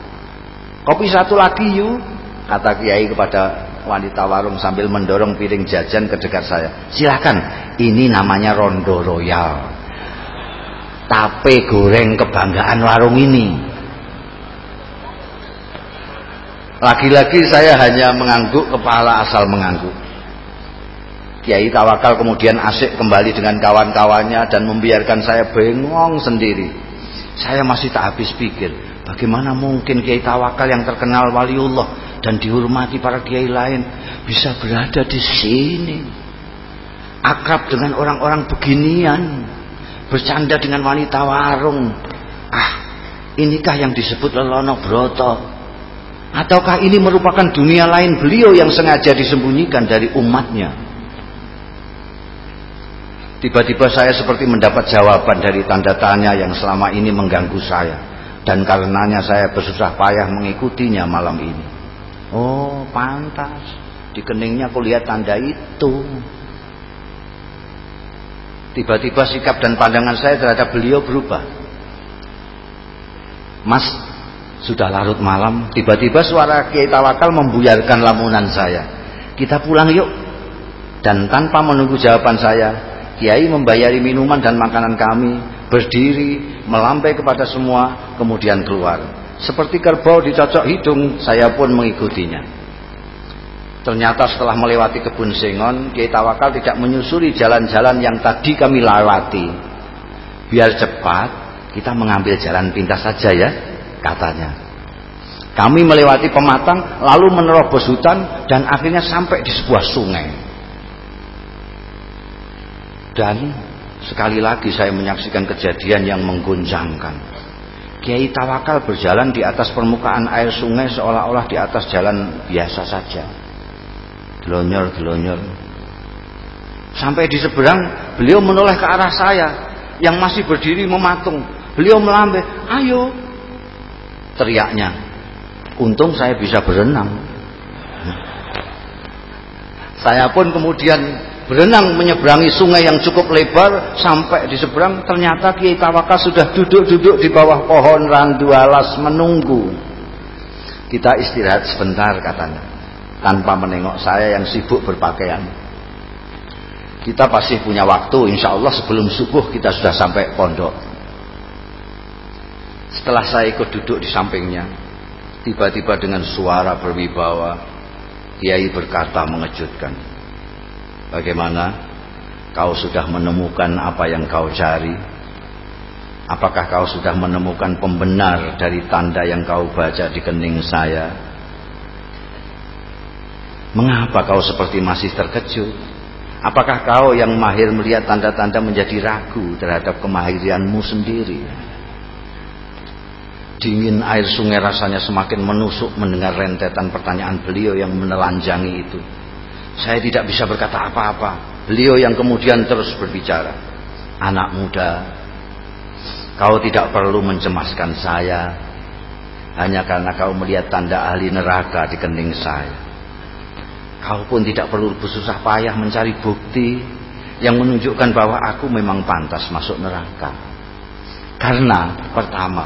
Kopi satu lagi yuk, kata Kiai kepada wanita warung sambil mendorong piring jajan ke dekat saya. Silahkan, ini namanya rondo royal. Tape goreng kebanggaan warung ini. Lagi-lagi saya hanya mengangguk kepala asal mengangguk. Kiai Tawakal kemudian asik kembali dengan kawan-kawannya dan membiarkan saya bengong sendiri. Saya masih tak habis pikir, bagaimana mungkin Kiai Tawakal yang terkenal waliullah dan dihormati para kiai lain bisa berada di sini. Akrab dengan orang-orang beginian, bercanda dengan wanita warung. Ah, inikah yang disebut lelono broto? Ataukah ini merupakan dunia lain beliau yang sengaja disembunyikan dari umatnya? Tiba-tiba saya seperti mendapat jawaban dari tanda tanya yang selama ini mengganggu saya. Dan karenanya saya bersusah payah mengikutinya malam ini. Oh, pantas. Di keningnya aku lihat tanda itu. Tiba-tiba sikap dan pandangan saya terhadap beliau berubah. Mas, sudah larut malam, tiba-tiba suara Kiai Tawakal membuyarkan lamunan saya. Kita pulang yuk. Dan tanpa menunggu jawaban saya, Kiai membayari minuman dan makanan kami, berdiri, melampai kepada semua, kemudian keluar. Seperti kerbau dicocok hidung, saya pun mengikutinya. Ternyata setelah melewati kebun sengon, Kiai Tawakal tidak menyusuri jalan-jalan yang tadi kami lewati. Biar cepat, kita mengambil jalan pintas saja ya katanya. Kami melewati pematang, lalu menerobos hutan, dan akhirnya sampai di sebuah sungai. Dan sekali lagi saya menyaksikan kejadian yang mengguncangkan. Kiai Tawakal berjalan di atas permukaan air sungai seolah-olah di atas jalan biasa saja. Gelonyor, gelonyor. Sampai di seberang, beliau menoleh ke arah saya yang masih berdiri mematung. Beliau melambai, ayo teriaknya. Untung saya bisa berenang. Saya pun kemudian berenang menyeberangi sungai yang cukup lebar sampai di seberang ternyata Kiai Tawakal sudah duduk-duduk di bawah pohon randu alas menunggu. Kita istirahat sebentar katanya tanpa menengok saya yang sibuk berpakaian. Kita pasti punya waktu insya Allah sebelum subuh kita sudah sampai pondok. Setelah saya ikut duduk di sampingnya tiba-tiba dengan suara berwibawa Kiai berkata mengejutkan Bagaimana? Kau sudah menemukan apa yang kau cari? Apakah kau sudah menemukan pembenar dari tanda yang kau baca di kening saya? Mengapa kau seperti masih terkejut? Apakah kau yang mahir melihat tanda-tanda menjadi ragu terhadap kemahiranmu sendiri? Dingin air sungai rasanya semakin menusuk mendengar rentetan pertanyaan beliau yang menelanjangi itu. Saya tidak bisa berkata apa-apa. Beliau yang kemudian terus berbicara. Anak muda, kau tidak perlu mencemaskan saya. Hanya karena kau melihat tanda ahli neraka di kening saya. Kau pun tidak perlu bersusah payah mencari bukti yang menunjukkan bahwa aku memang pantas masuk neraka. Karena pertama,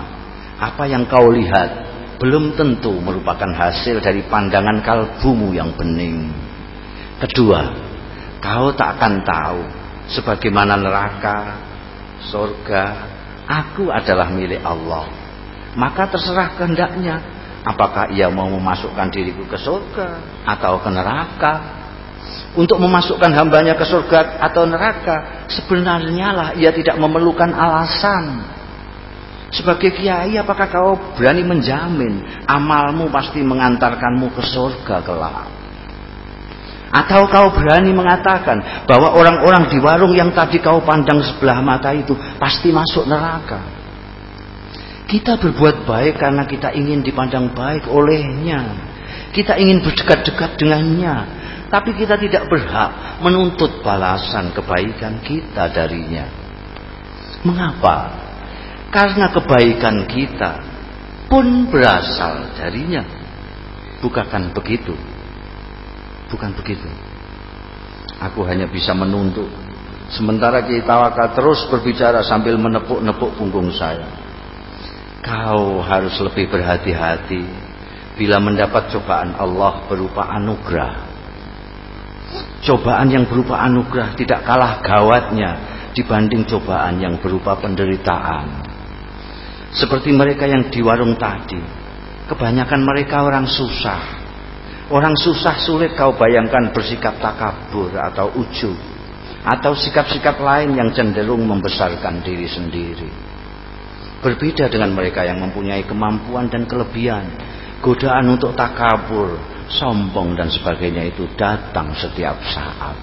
apa yang kau lihat belum tentu merupakan hasil dari pandangan kalbumu yang bening. Kedua, kau tak akan tahu sebagaimana neraka, surga, aku adalah milik Allah. Maka terserah kehendaknya apakah ia mau memasukkan diriku ke surga atau ke neraka. Untuk memasukkan hambanya ke surga atau neraka, sebenarnya lah ia tidak memerlukan alasan. Sebagai kiai, apakah kau berani menjamin amalmu pasti mengantarkanmu ke surga kelak? Atau kau berani mengatakan bahwa orang-orang di warung yang tadi kau pandang sebelah mata itu pasti masuk neraka. Kita berbuat baik karena kita ingin dipandang baik olehnya. Kita ingin berdekat-dekat dengannya. Tapi kita tidak berhak menuntut balasan kebaikan kita darinya. Mengapa? Karena kebaikan kita pun berasal darinya. Bukakan begitu? Bukan begitu. Aku hanya bisa menuntut. Sementara kita terus berbicara sambil menepuk-nepuk punggung saya. Kau harus lebih berhati-hati bila mendapat cobaan Allah berupa anugerah. Cobaan yang berupa anugerah tidak kalah gawatnya dibanding cobaan yang berupa penderitaan. Seperti mereka yang di warung tadi, kebanyakan mereka orang susah, Orang susah sulit kau bayangkan bersikap takabur atau ujub atau sikap-sikap lain yang cenderung membesarkan diri sendiri. Berbeda dengan mereka yang mempunyai kemampuan dan kelebihan, godaan untuk takabur, sombong dan sebagainya itu datang setiap saat.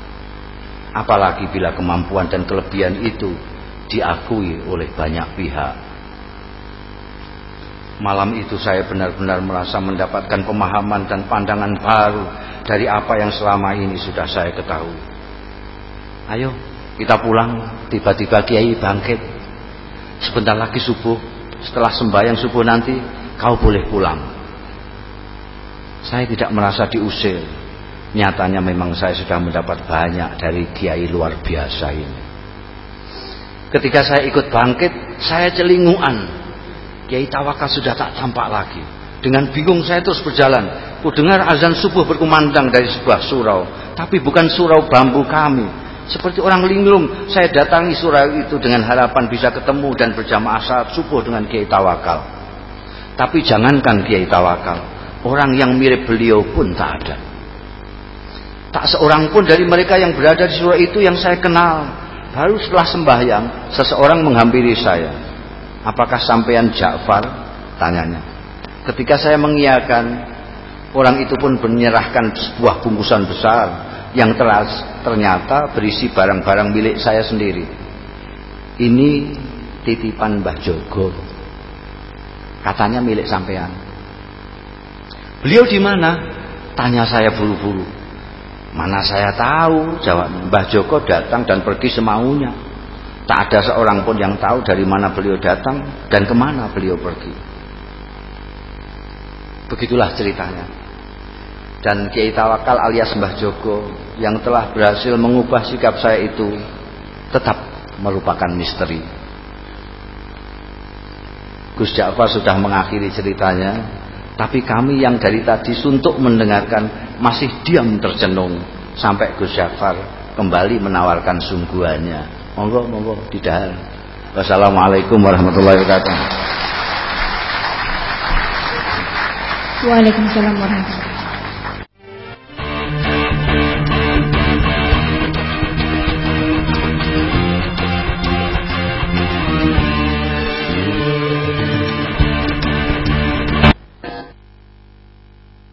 Apalagi bila kemampuan dan kelebihan itu diakui oleh banyak pihak Malam itu saya benar-benar merasa mendapatkan pemahaman dan pandangan baru dari apa yang selama ini sudah saya ketahui. Ayo, kita pulang. Tiba-tiba Kiai bangkit. Sebentar lagi subuh, setelah sembahyang subuh nanti, kau boleh pulang. Saya tidak merasa diusir. Nyatanya memang saya sudah mendapat banyak dari Kiai luar biasa ini. Ketika saya ikut bangkit, saya celinguan Kiai Tawakal sudah tak tampak lagi. Dengan bingung saya terus berjalan. Ku dengar azan subuh berkumandang dari sebuah surau. Tapi bukan surau bambu kami. Seperti orang linglung, saya datangi surau itu dengan harapan bisa ketemu dan berjamaah saat subuh dengan Kiai Tawakal. Tapi jangankan Kiai Tawakal, orang yang mirip beliau pun tak ada. Tak seorang pun dari mereka yang berada di surau itu yang saya kenal. Baru setelah sembahyang, seseorang menghampiri saya. Apakah sampean Ja'far? Tanyanya. Ketika saya mengiyakan, orang itu pun menyerahkan sebuah bungkusan besar yang teras ternyata berisi barang-barang milik saya sendiri. Ini titipan Mbah Jogo. Katanya milik sampean. Beliau di mana? Tanya saya buru-buru. Mana saya tahu? Jawab Mbah Joko datang dan pergi semaunya. Tak ada seorang pun yang tahu dari mana beliau datang dan ke mana beliau pergi. Begitulah ceritanya. dan Kiai Tawakal alias Mbah Joko yang telah berhasil mengubah sikap saya itu tetap merupakan misteri. Gus Ja'far sudah mengakhiri ceritanya, tapi kami yang dari tadi suntuk mendengarkan masih diam tercenung sampai Gus Ja'far kembali menawarkan sungguhannya. Monggo, monggo, didahar. Wassalamualaikum warahmatullahi wabarakatuh. Waalaikumsalam warahmatullahi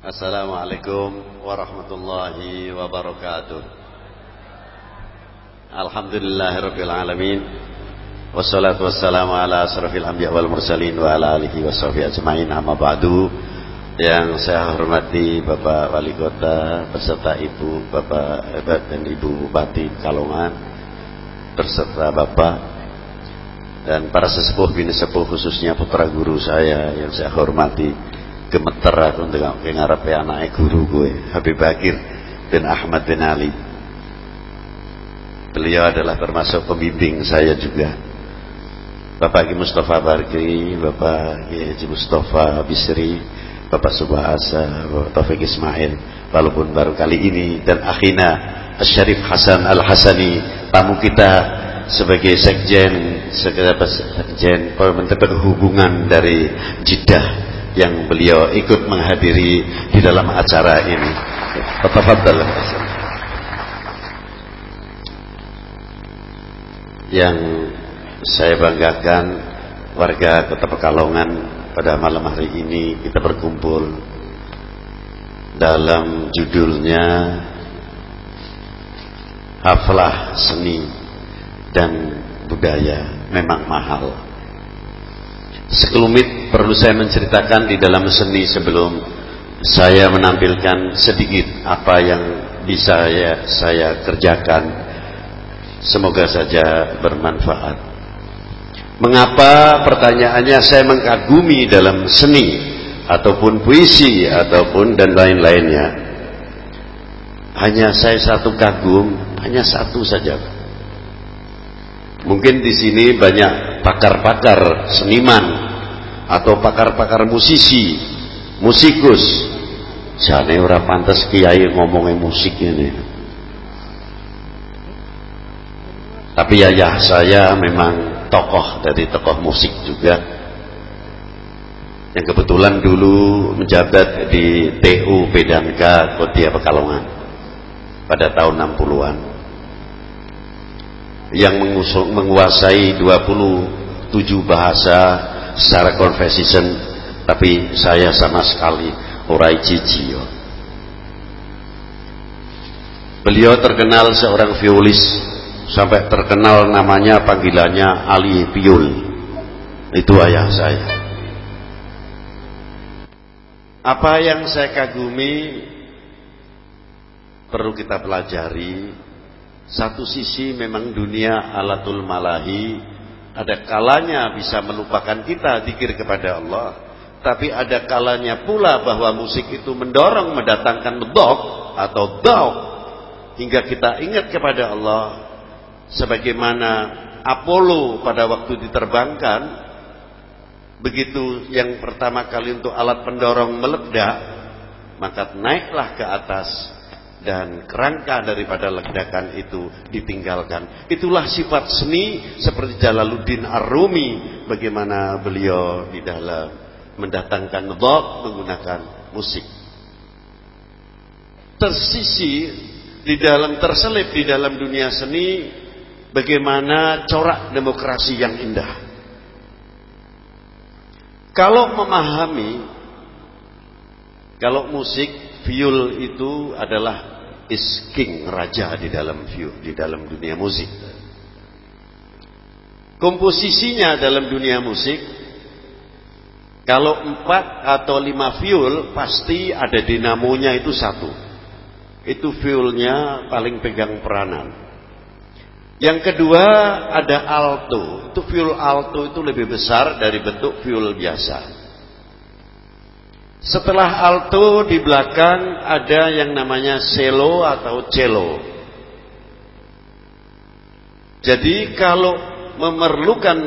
Assalamualaikum warahmatullahi wabarakatuh Alhamdulillahirabbil alamin Wassalatu wassalamu ala asrafil anbiya wal mursalin wa ala alihi washabihi ajmain. Amma ba'du. Yang saya hormati Bapak Wali Kota beserta Ibu Bapak dan Ibu Bupati Kalongan beserta Bapak dan para sesepuh bini sepuh khususnya putra guru saya yang saya hormati. Gemeter aku dengan ngarepe anaknya guru gue Habib Bakir bin Ahmad bin Ali beliau adalah termasuk pembimbing saya juga Bapak Haji Mustafa Barki Bapak Haji Mustafa Bisri Bapak Subahasa Bapak Taufik Ismail walaupun baru kali ini dan akhina Syarif Hasan Al-Hasani tamu kita sebagai sekjen sekjen Menteri Hubungan dari Jeddah yang beliau ikut menghadiri di dalam acara ini. Tafadhal. Yang saya banggakan warga Kota Pekalongan pada malam hari ini kita berkumpul dalam judulnya Haflah Seni dan Budaya memang mahal. Sekelumit perlu saya menceritakan di dalam seni sebelum saya menampilkan sedikit apa yang bisa saya, saya kerjakan. Semoga saja bermanfaat. Mengapa pertanyaannya saya mengagumi dalam seni ataupun puisi ataupun dan lain-lainnya? Hanya saya satu kagum, hanya satu saja. Mungkin di sini banyak pakar-pakar seniman atau pakar-pakar musisi, musikus. Jane ora pantas kiai ngomongin musik ini. Tapi ayah saya memang tokoh dari tokoh musik juga. Yang kebetulan dulu menjabat di TU Pedanka Kodia Pekalongan pada tahun 60-an yang mengusung, menguasai 27 bahasa secara conversation tapi saya sama sekali orai cici beliau terkenal seorang violis sampai terkenal namanya panggilannya Ali Piul. Itu ayah saya. Apa yang saya kagumi perlu kita pelajari. Satu sisi memang dunia alatul malahi ada kalanya bisa melupakan kita dikir kepada Allah. Tapi ada kalanya pula bahwa musik itu mendorong mendatangkan dok atau dok hingga kita ingat kepada Allah sebagaimana Apollo pada waktu diterbangkan begitu yang pertama kali untuk alat pendorong meledak maka naiklah ke atas dan kerangka daripada ledakan itu ditinggalkan. Itulah sifat seni seperti Jalaluddin Ar-Rumi bagaimana beliau di dalam mendatangkan dhab menggunakan musik. Tersisi di dalam terselip di dalam dunia seni bagaimana corak demokrasi yang indah. Kalau memahami kalau musik viol itu adalah is king raja di dalam view di dalam dunia musik. Komposisinya dalam dunia musik kalau empat atau lima fuel pasti ada dinamonya itu satu. Itu fuelnya paling pegang peranan. Yang kedua ada alto. Itu fuel alto itu lebih besar dari bentuk fuel biasa. Setelah alto di belakang ada yang namanya cello atau cello. Jadi kalau memerlukan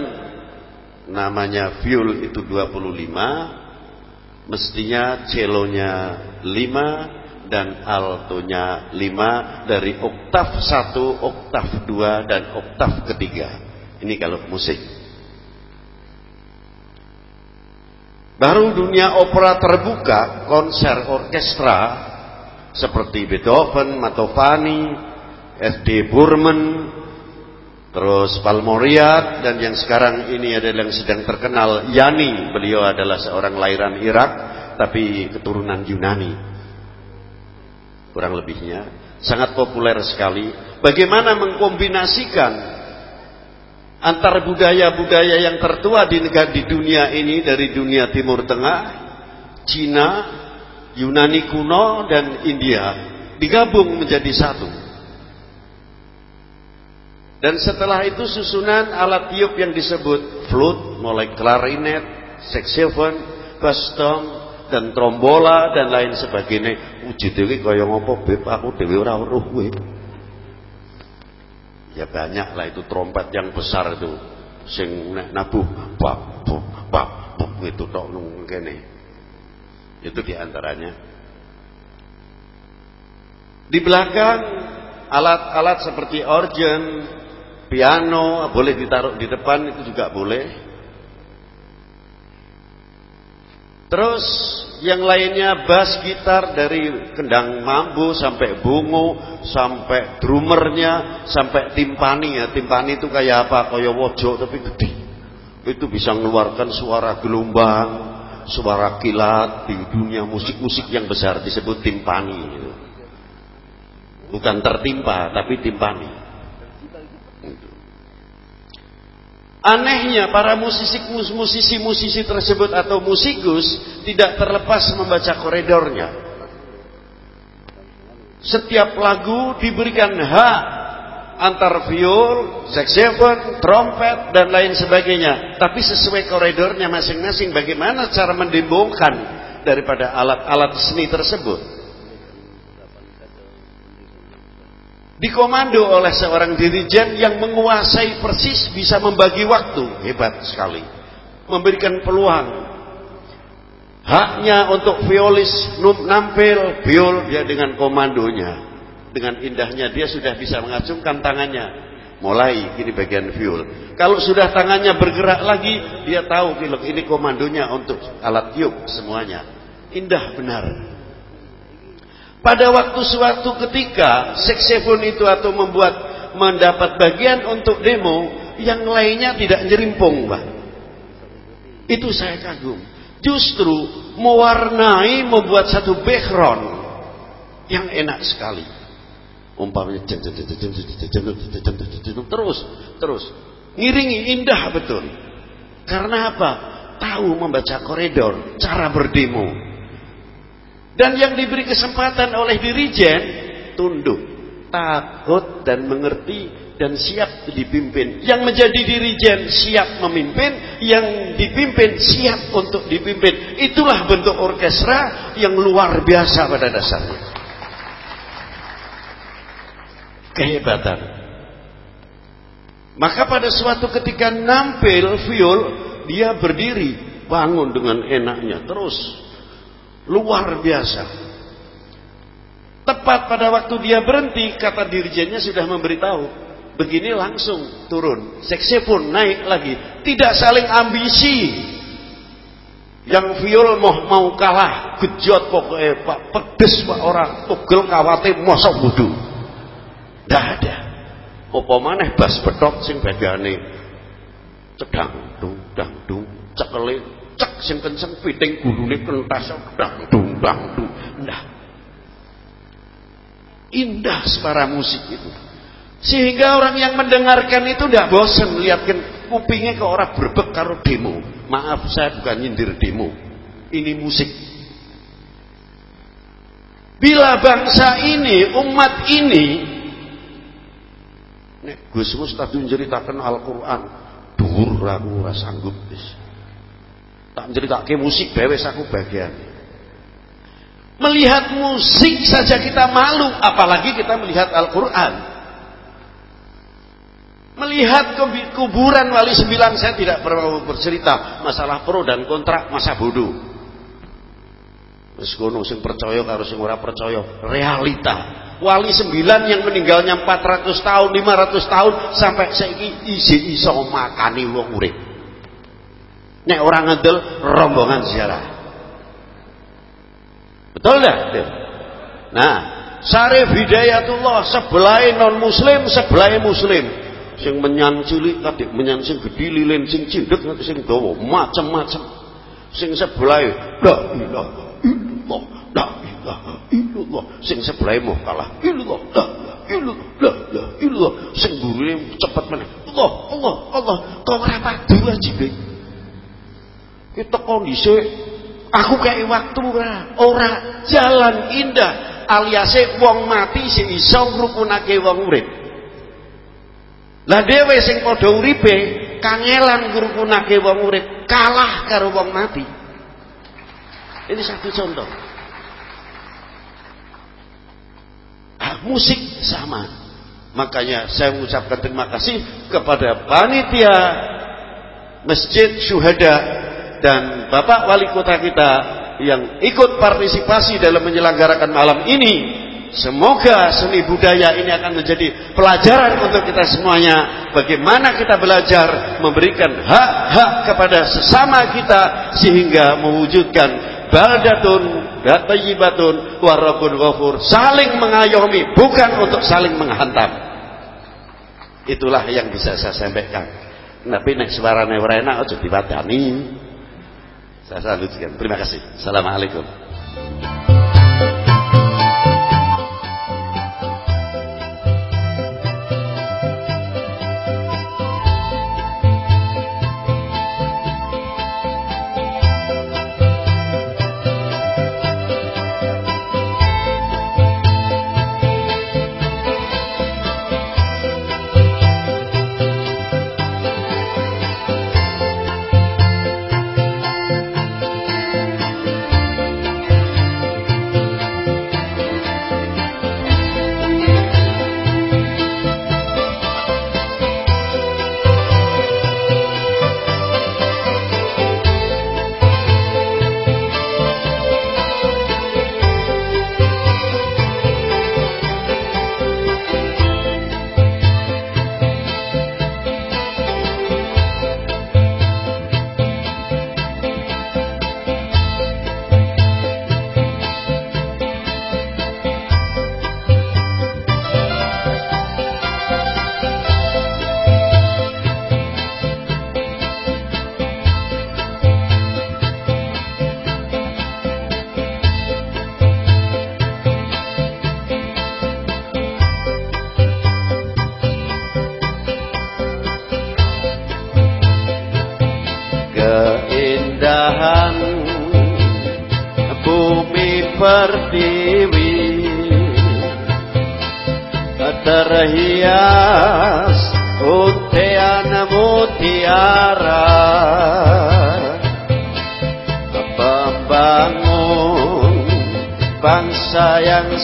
namanya viol itu 25, mestinya celonya 5 dan altonya 5 dari oktav 1, oktav 2 dan oktav ketiga. Ini kalau musik. Baru dunia opera terbuka, konser orkestra seperti Beethoven, Matovani, F.D. Burman, terus Palmoriat dan yang sekarang ini adalah yang sedang terkenal Yani. Beliau adalah seorang lahiran Irak tapi keturunan Yunani. Kurang lebihnya sangat populer sekali. Bagaimana mengkombinasikan antar budaya-budaya yang tertua di negara di dunia ini dari dunia Timur Tengah, Cina, Yunani kuno dan India digabung menjadi satu. Dan setelah itu susunan alat tiup yang disebut flute, mulai klarinet, saxophone, bastom, dan trombola dan lain sebagainya. Uji dewi kaya ngopo beb aku dewi ora weruh Ya banyak lah itu trompet yang besar itu. Sing nek nabuh bab bab bab itu tok kene. Itu di antaranya. Di belakang alat-alat seperti organ, piano boleh ditaruh di depan itu juga boleh. Terus yang lainnya bass gitar dari kendang mambu sampai bungu sampai drummernya sampai timpani ya. Timpani itu kayak apa? Kayak wojo tapi gede. Itu bisa mengeluarkan suara gelombang suara kilat di dunia musik-musik yang besar disebut timpani. Bukan tertimpa tapi timpani Anehnya para musisi-musisi tersebut atau musikus tidak terlepas membaca koridornya. Setiap lagu diberikan hak antar viol, saxophone, trompet dan lain sebagainya. Tapi sesuai koridornya masing-masing bagaimana cara mendembongkan daripada alat-alat seni tersebut. Dikomando oleh seorang dirijen yang menguasai persis bisa membagi waktu. Hebat sekali. Memberikan peluang. Haknya untuk violis nampil viol dia dengan komandonya. Dengan indahnya dia sudah bisa mengacungkan tangannya. Mulai ini bagian viol kalau sudah tangannya bergerak lagi dia tahu ini komandonya untuk alat tiup semuanya. Indah benar pada waktu suatu ketika seksefon itu atau membuat mendapat bagian untuk demo, yang lainnya tidak nyerimpung, Pak. Itu saya kagum. Justru mewarnai membuat satu background yang enak sekali. Umpamanya terus terus ngiringi indah betul. Karena apa? Tahu membaca koridor, cara berdemo. Dan yang diberi kesempatan oleh dirijen tunduk, takut dan mengerti dan siap dipimpin. Yang menjadi dirijen siap memimpin, yang dipimpin siap untuk dipimpin. Itulah bentuk orkestra yang luar biasa pada dasarnya. Kehebatan. Maka pada suatu ketika nampil viol, dia berdiri, bangun dengan enaknya terus Luar biasa. Tepat pada waktu dia berhenti, kata dirijennya sudah memberitahu. Begini langsung turun. Seksi pun naik lagi. Tidak saling ambisi. Yang viol mau, mau kalah. Gejot pokoknya pak. Pedes pak orang. Tugel kawate mosok budu. Tidak ada. Apa maneh bas betok sing bagane cedang dung dang dung cekelit cek sing kenceng piting gulune kentas dang dung dang dung. Nah indah suara musik itu. Sehingga orang yang mendengarkan itu tidak bosan lihatkan kupingnya ke orang berbek karo demo. Maaf saya bukan nyindir demo. Ini musik. Bila bangsa ini umat ini nek Gus Mus tadi menceritakan Al-Quran dhuwur aku sanggup wis tak ke musik bewes aku bagian Melihat musik saja kita malu, apalagi kita melihat Al-Quran. Melihat kuburan wali sembilan saya tidak perlu bercerita masalah pro dan kontra masa bodoh. Wis kono sing percaya karo sing ora percaya, realita. Wali sembilan yang meninggalnya 400 tahun, 500 tahun sampai saiki isi iso makani wong urip. Nek orang ngedel rombongan ziarah. Betul dah? Nah, Sarif Hidayatullah sebelah non muslim, sebelah muslim. Sing menyan cilik kadek menyan sing gedhi lilin sing cindhet sing dawa. Macam-macam sing sebelah la ilaha illallah la ilaha illallah. Sing sebelah mau kalah illallah la illallah la ilaha illallah. Sing burine cepet meneh Allah Allah Allah. Kok ora padu ajibe kita kondisi aku kayak waktu ora ora jalan indah aliase wong mati sing iso ngrukunake wong urip lah dhewe sing padha uripe kangelan ngrukunake wong urip kalah karo wong mati. Ini satu contoh. Ah, musik sama. Makanya saya mengucapkan terima kasih kepada panitia Masjid Syuhada dan Bapak Wali Kota kita yang ikut partisipasi dalam menyelenggarakan malam ini Semoga seni budaya ini akan menjadi pelajaran untuk kita semuanya. Bagaimana kita belajar memberikan hak-hak kepada sesama kita sehingga mewujudkan baldatun tayyibatun warabun ghafur. Saling mengayomi bukan untuk saling menghantam. Itulah yang bisa saya sampaikan. Tapi nek suarane ora enak aja. Saya lanjutkan. Terima kasih. Assalamualaikum.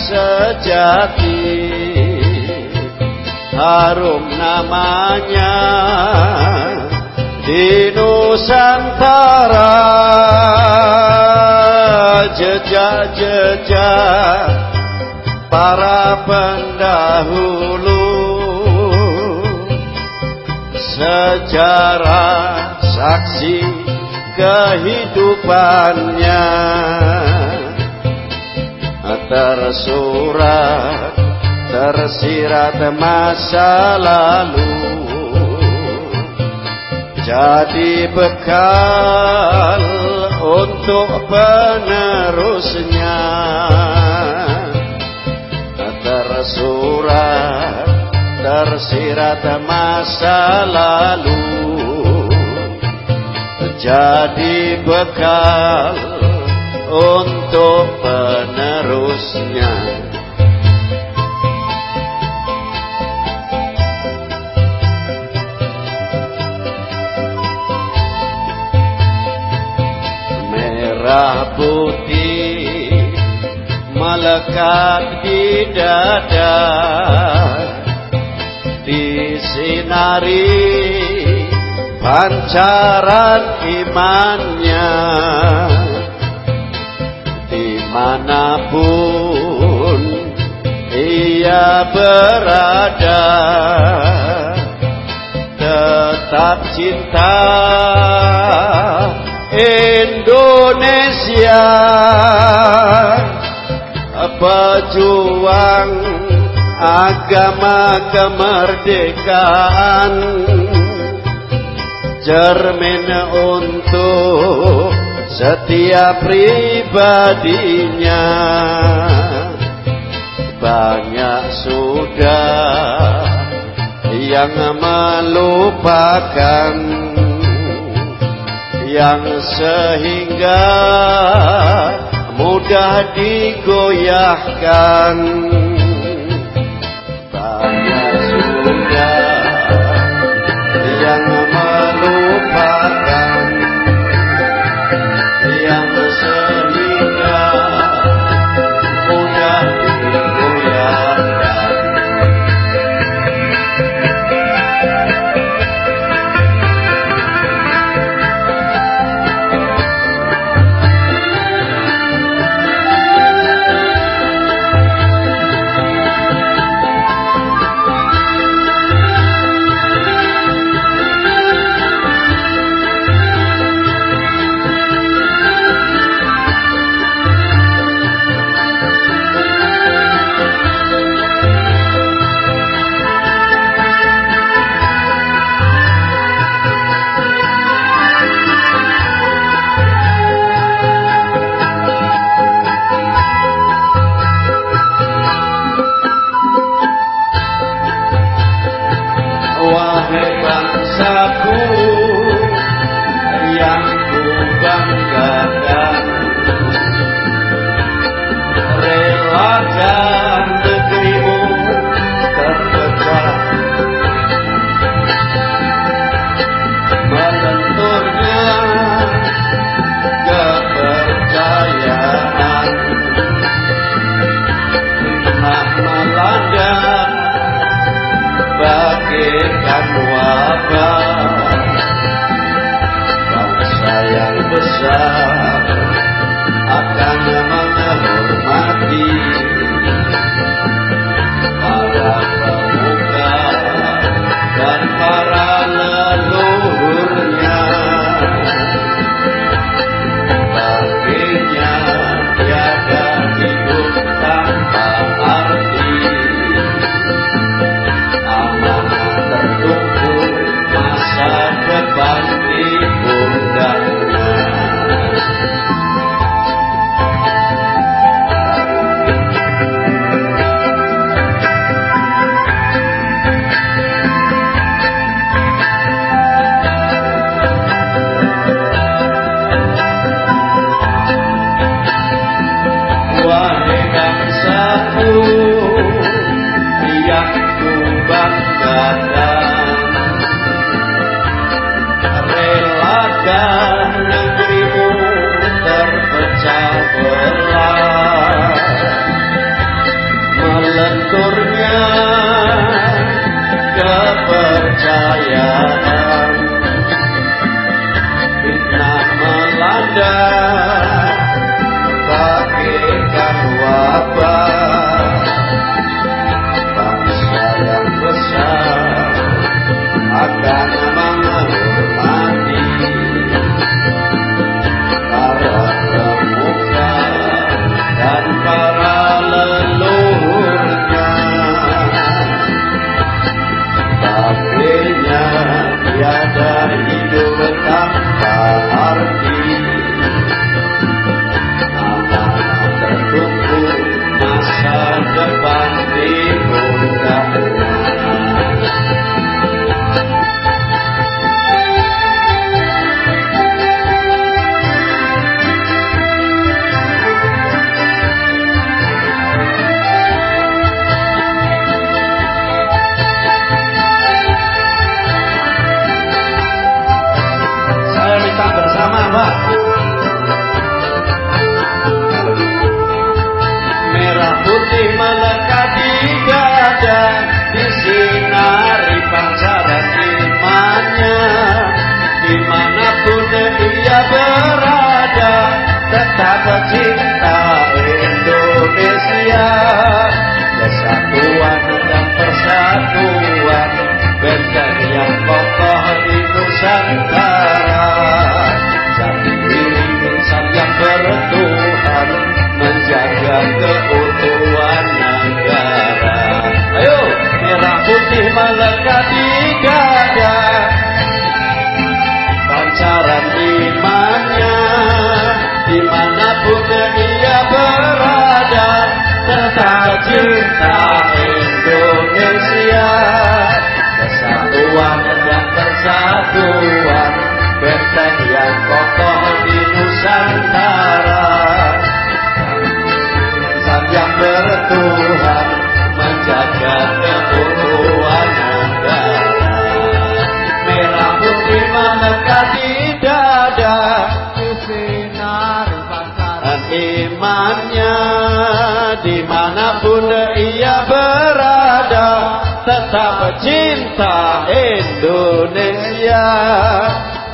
sejati. Harum namanya di Nusantara. Jejak-jejak para pendahulu. Sejarah saksi kehidupannya masa lalu. Jadi bekal untuk penerusnya. Tersurat tersirat masa lalu. Jadi bekal untuk melekat di dada Disinari pancaran imannya. Di mana pun ia berada Tetap cinta agama kemerdekaan. Cermin untuk setiap pribadinya. Banyak sudah yang melupakan. Yang sehingga mudah digoyahkan sudah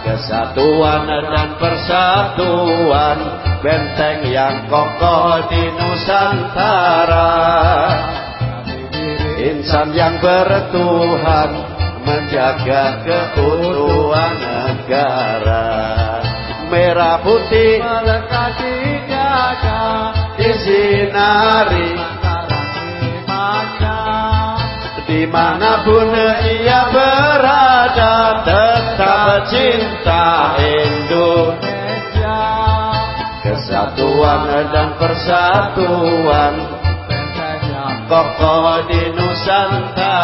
kesatuan dan persatuan benteng yang kokoh di Nusantara. Insan yang bertuhan menjaga keutuhan negara. Merah putih melekat di dada disinari di mana pun ia berada tetap cinta Indonesia. Kesatuan dan persatuan kokoh di Nusantara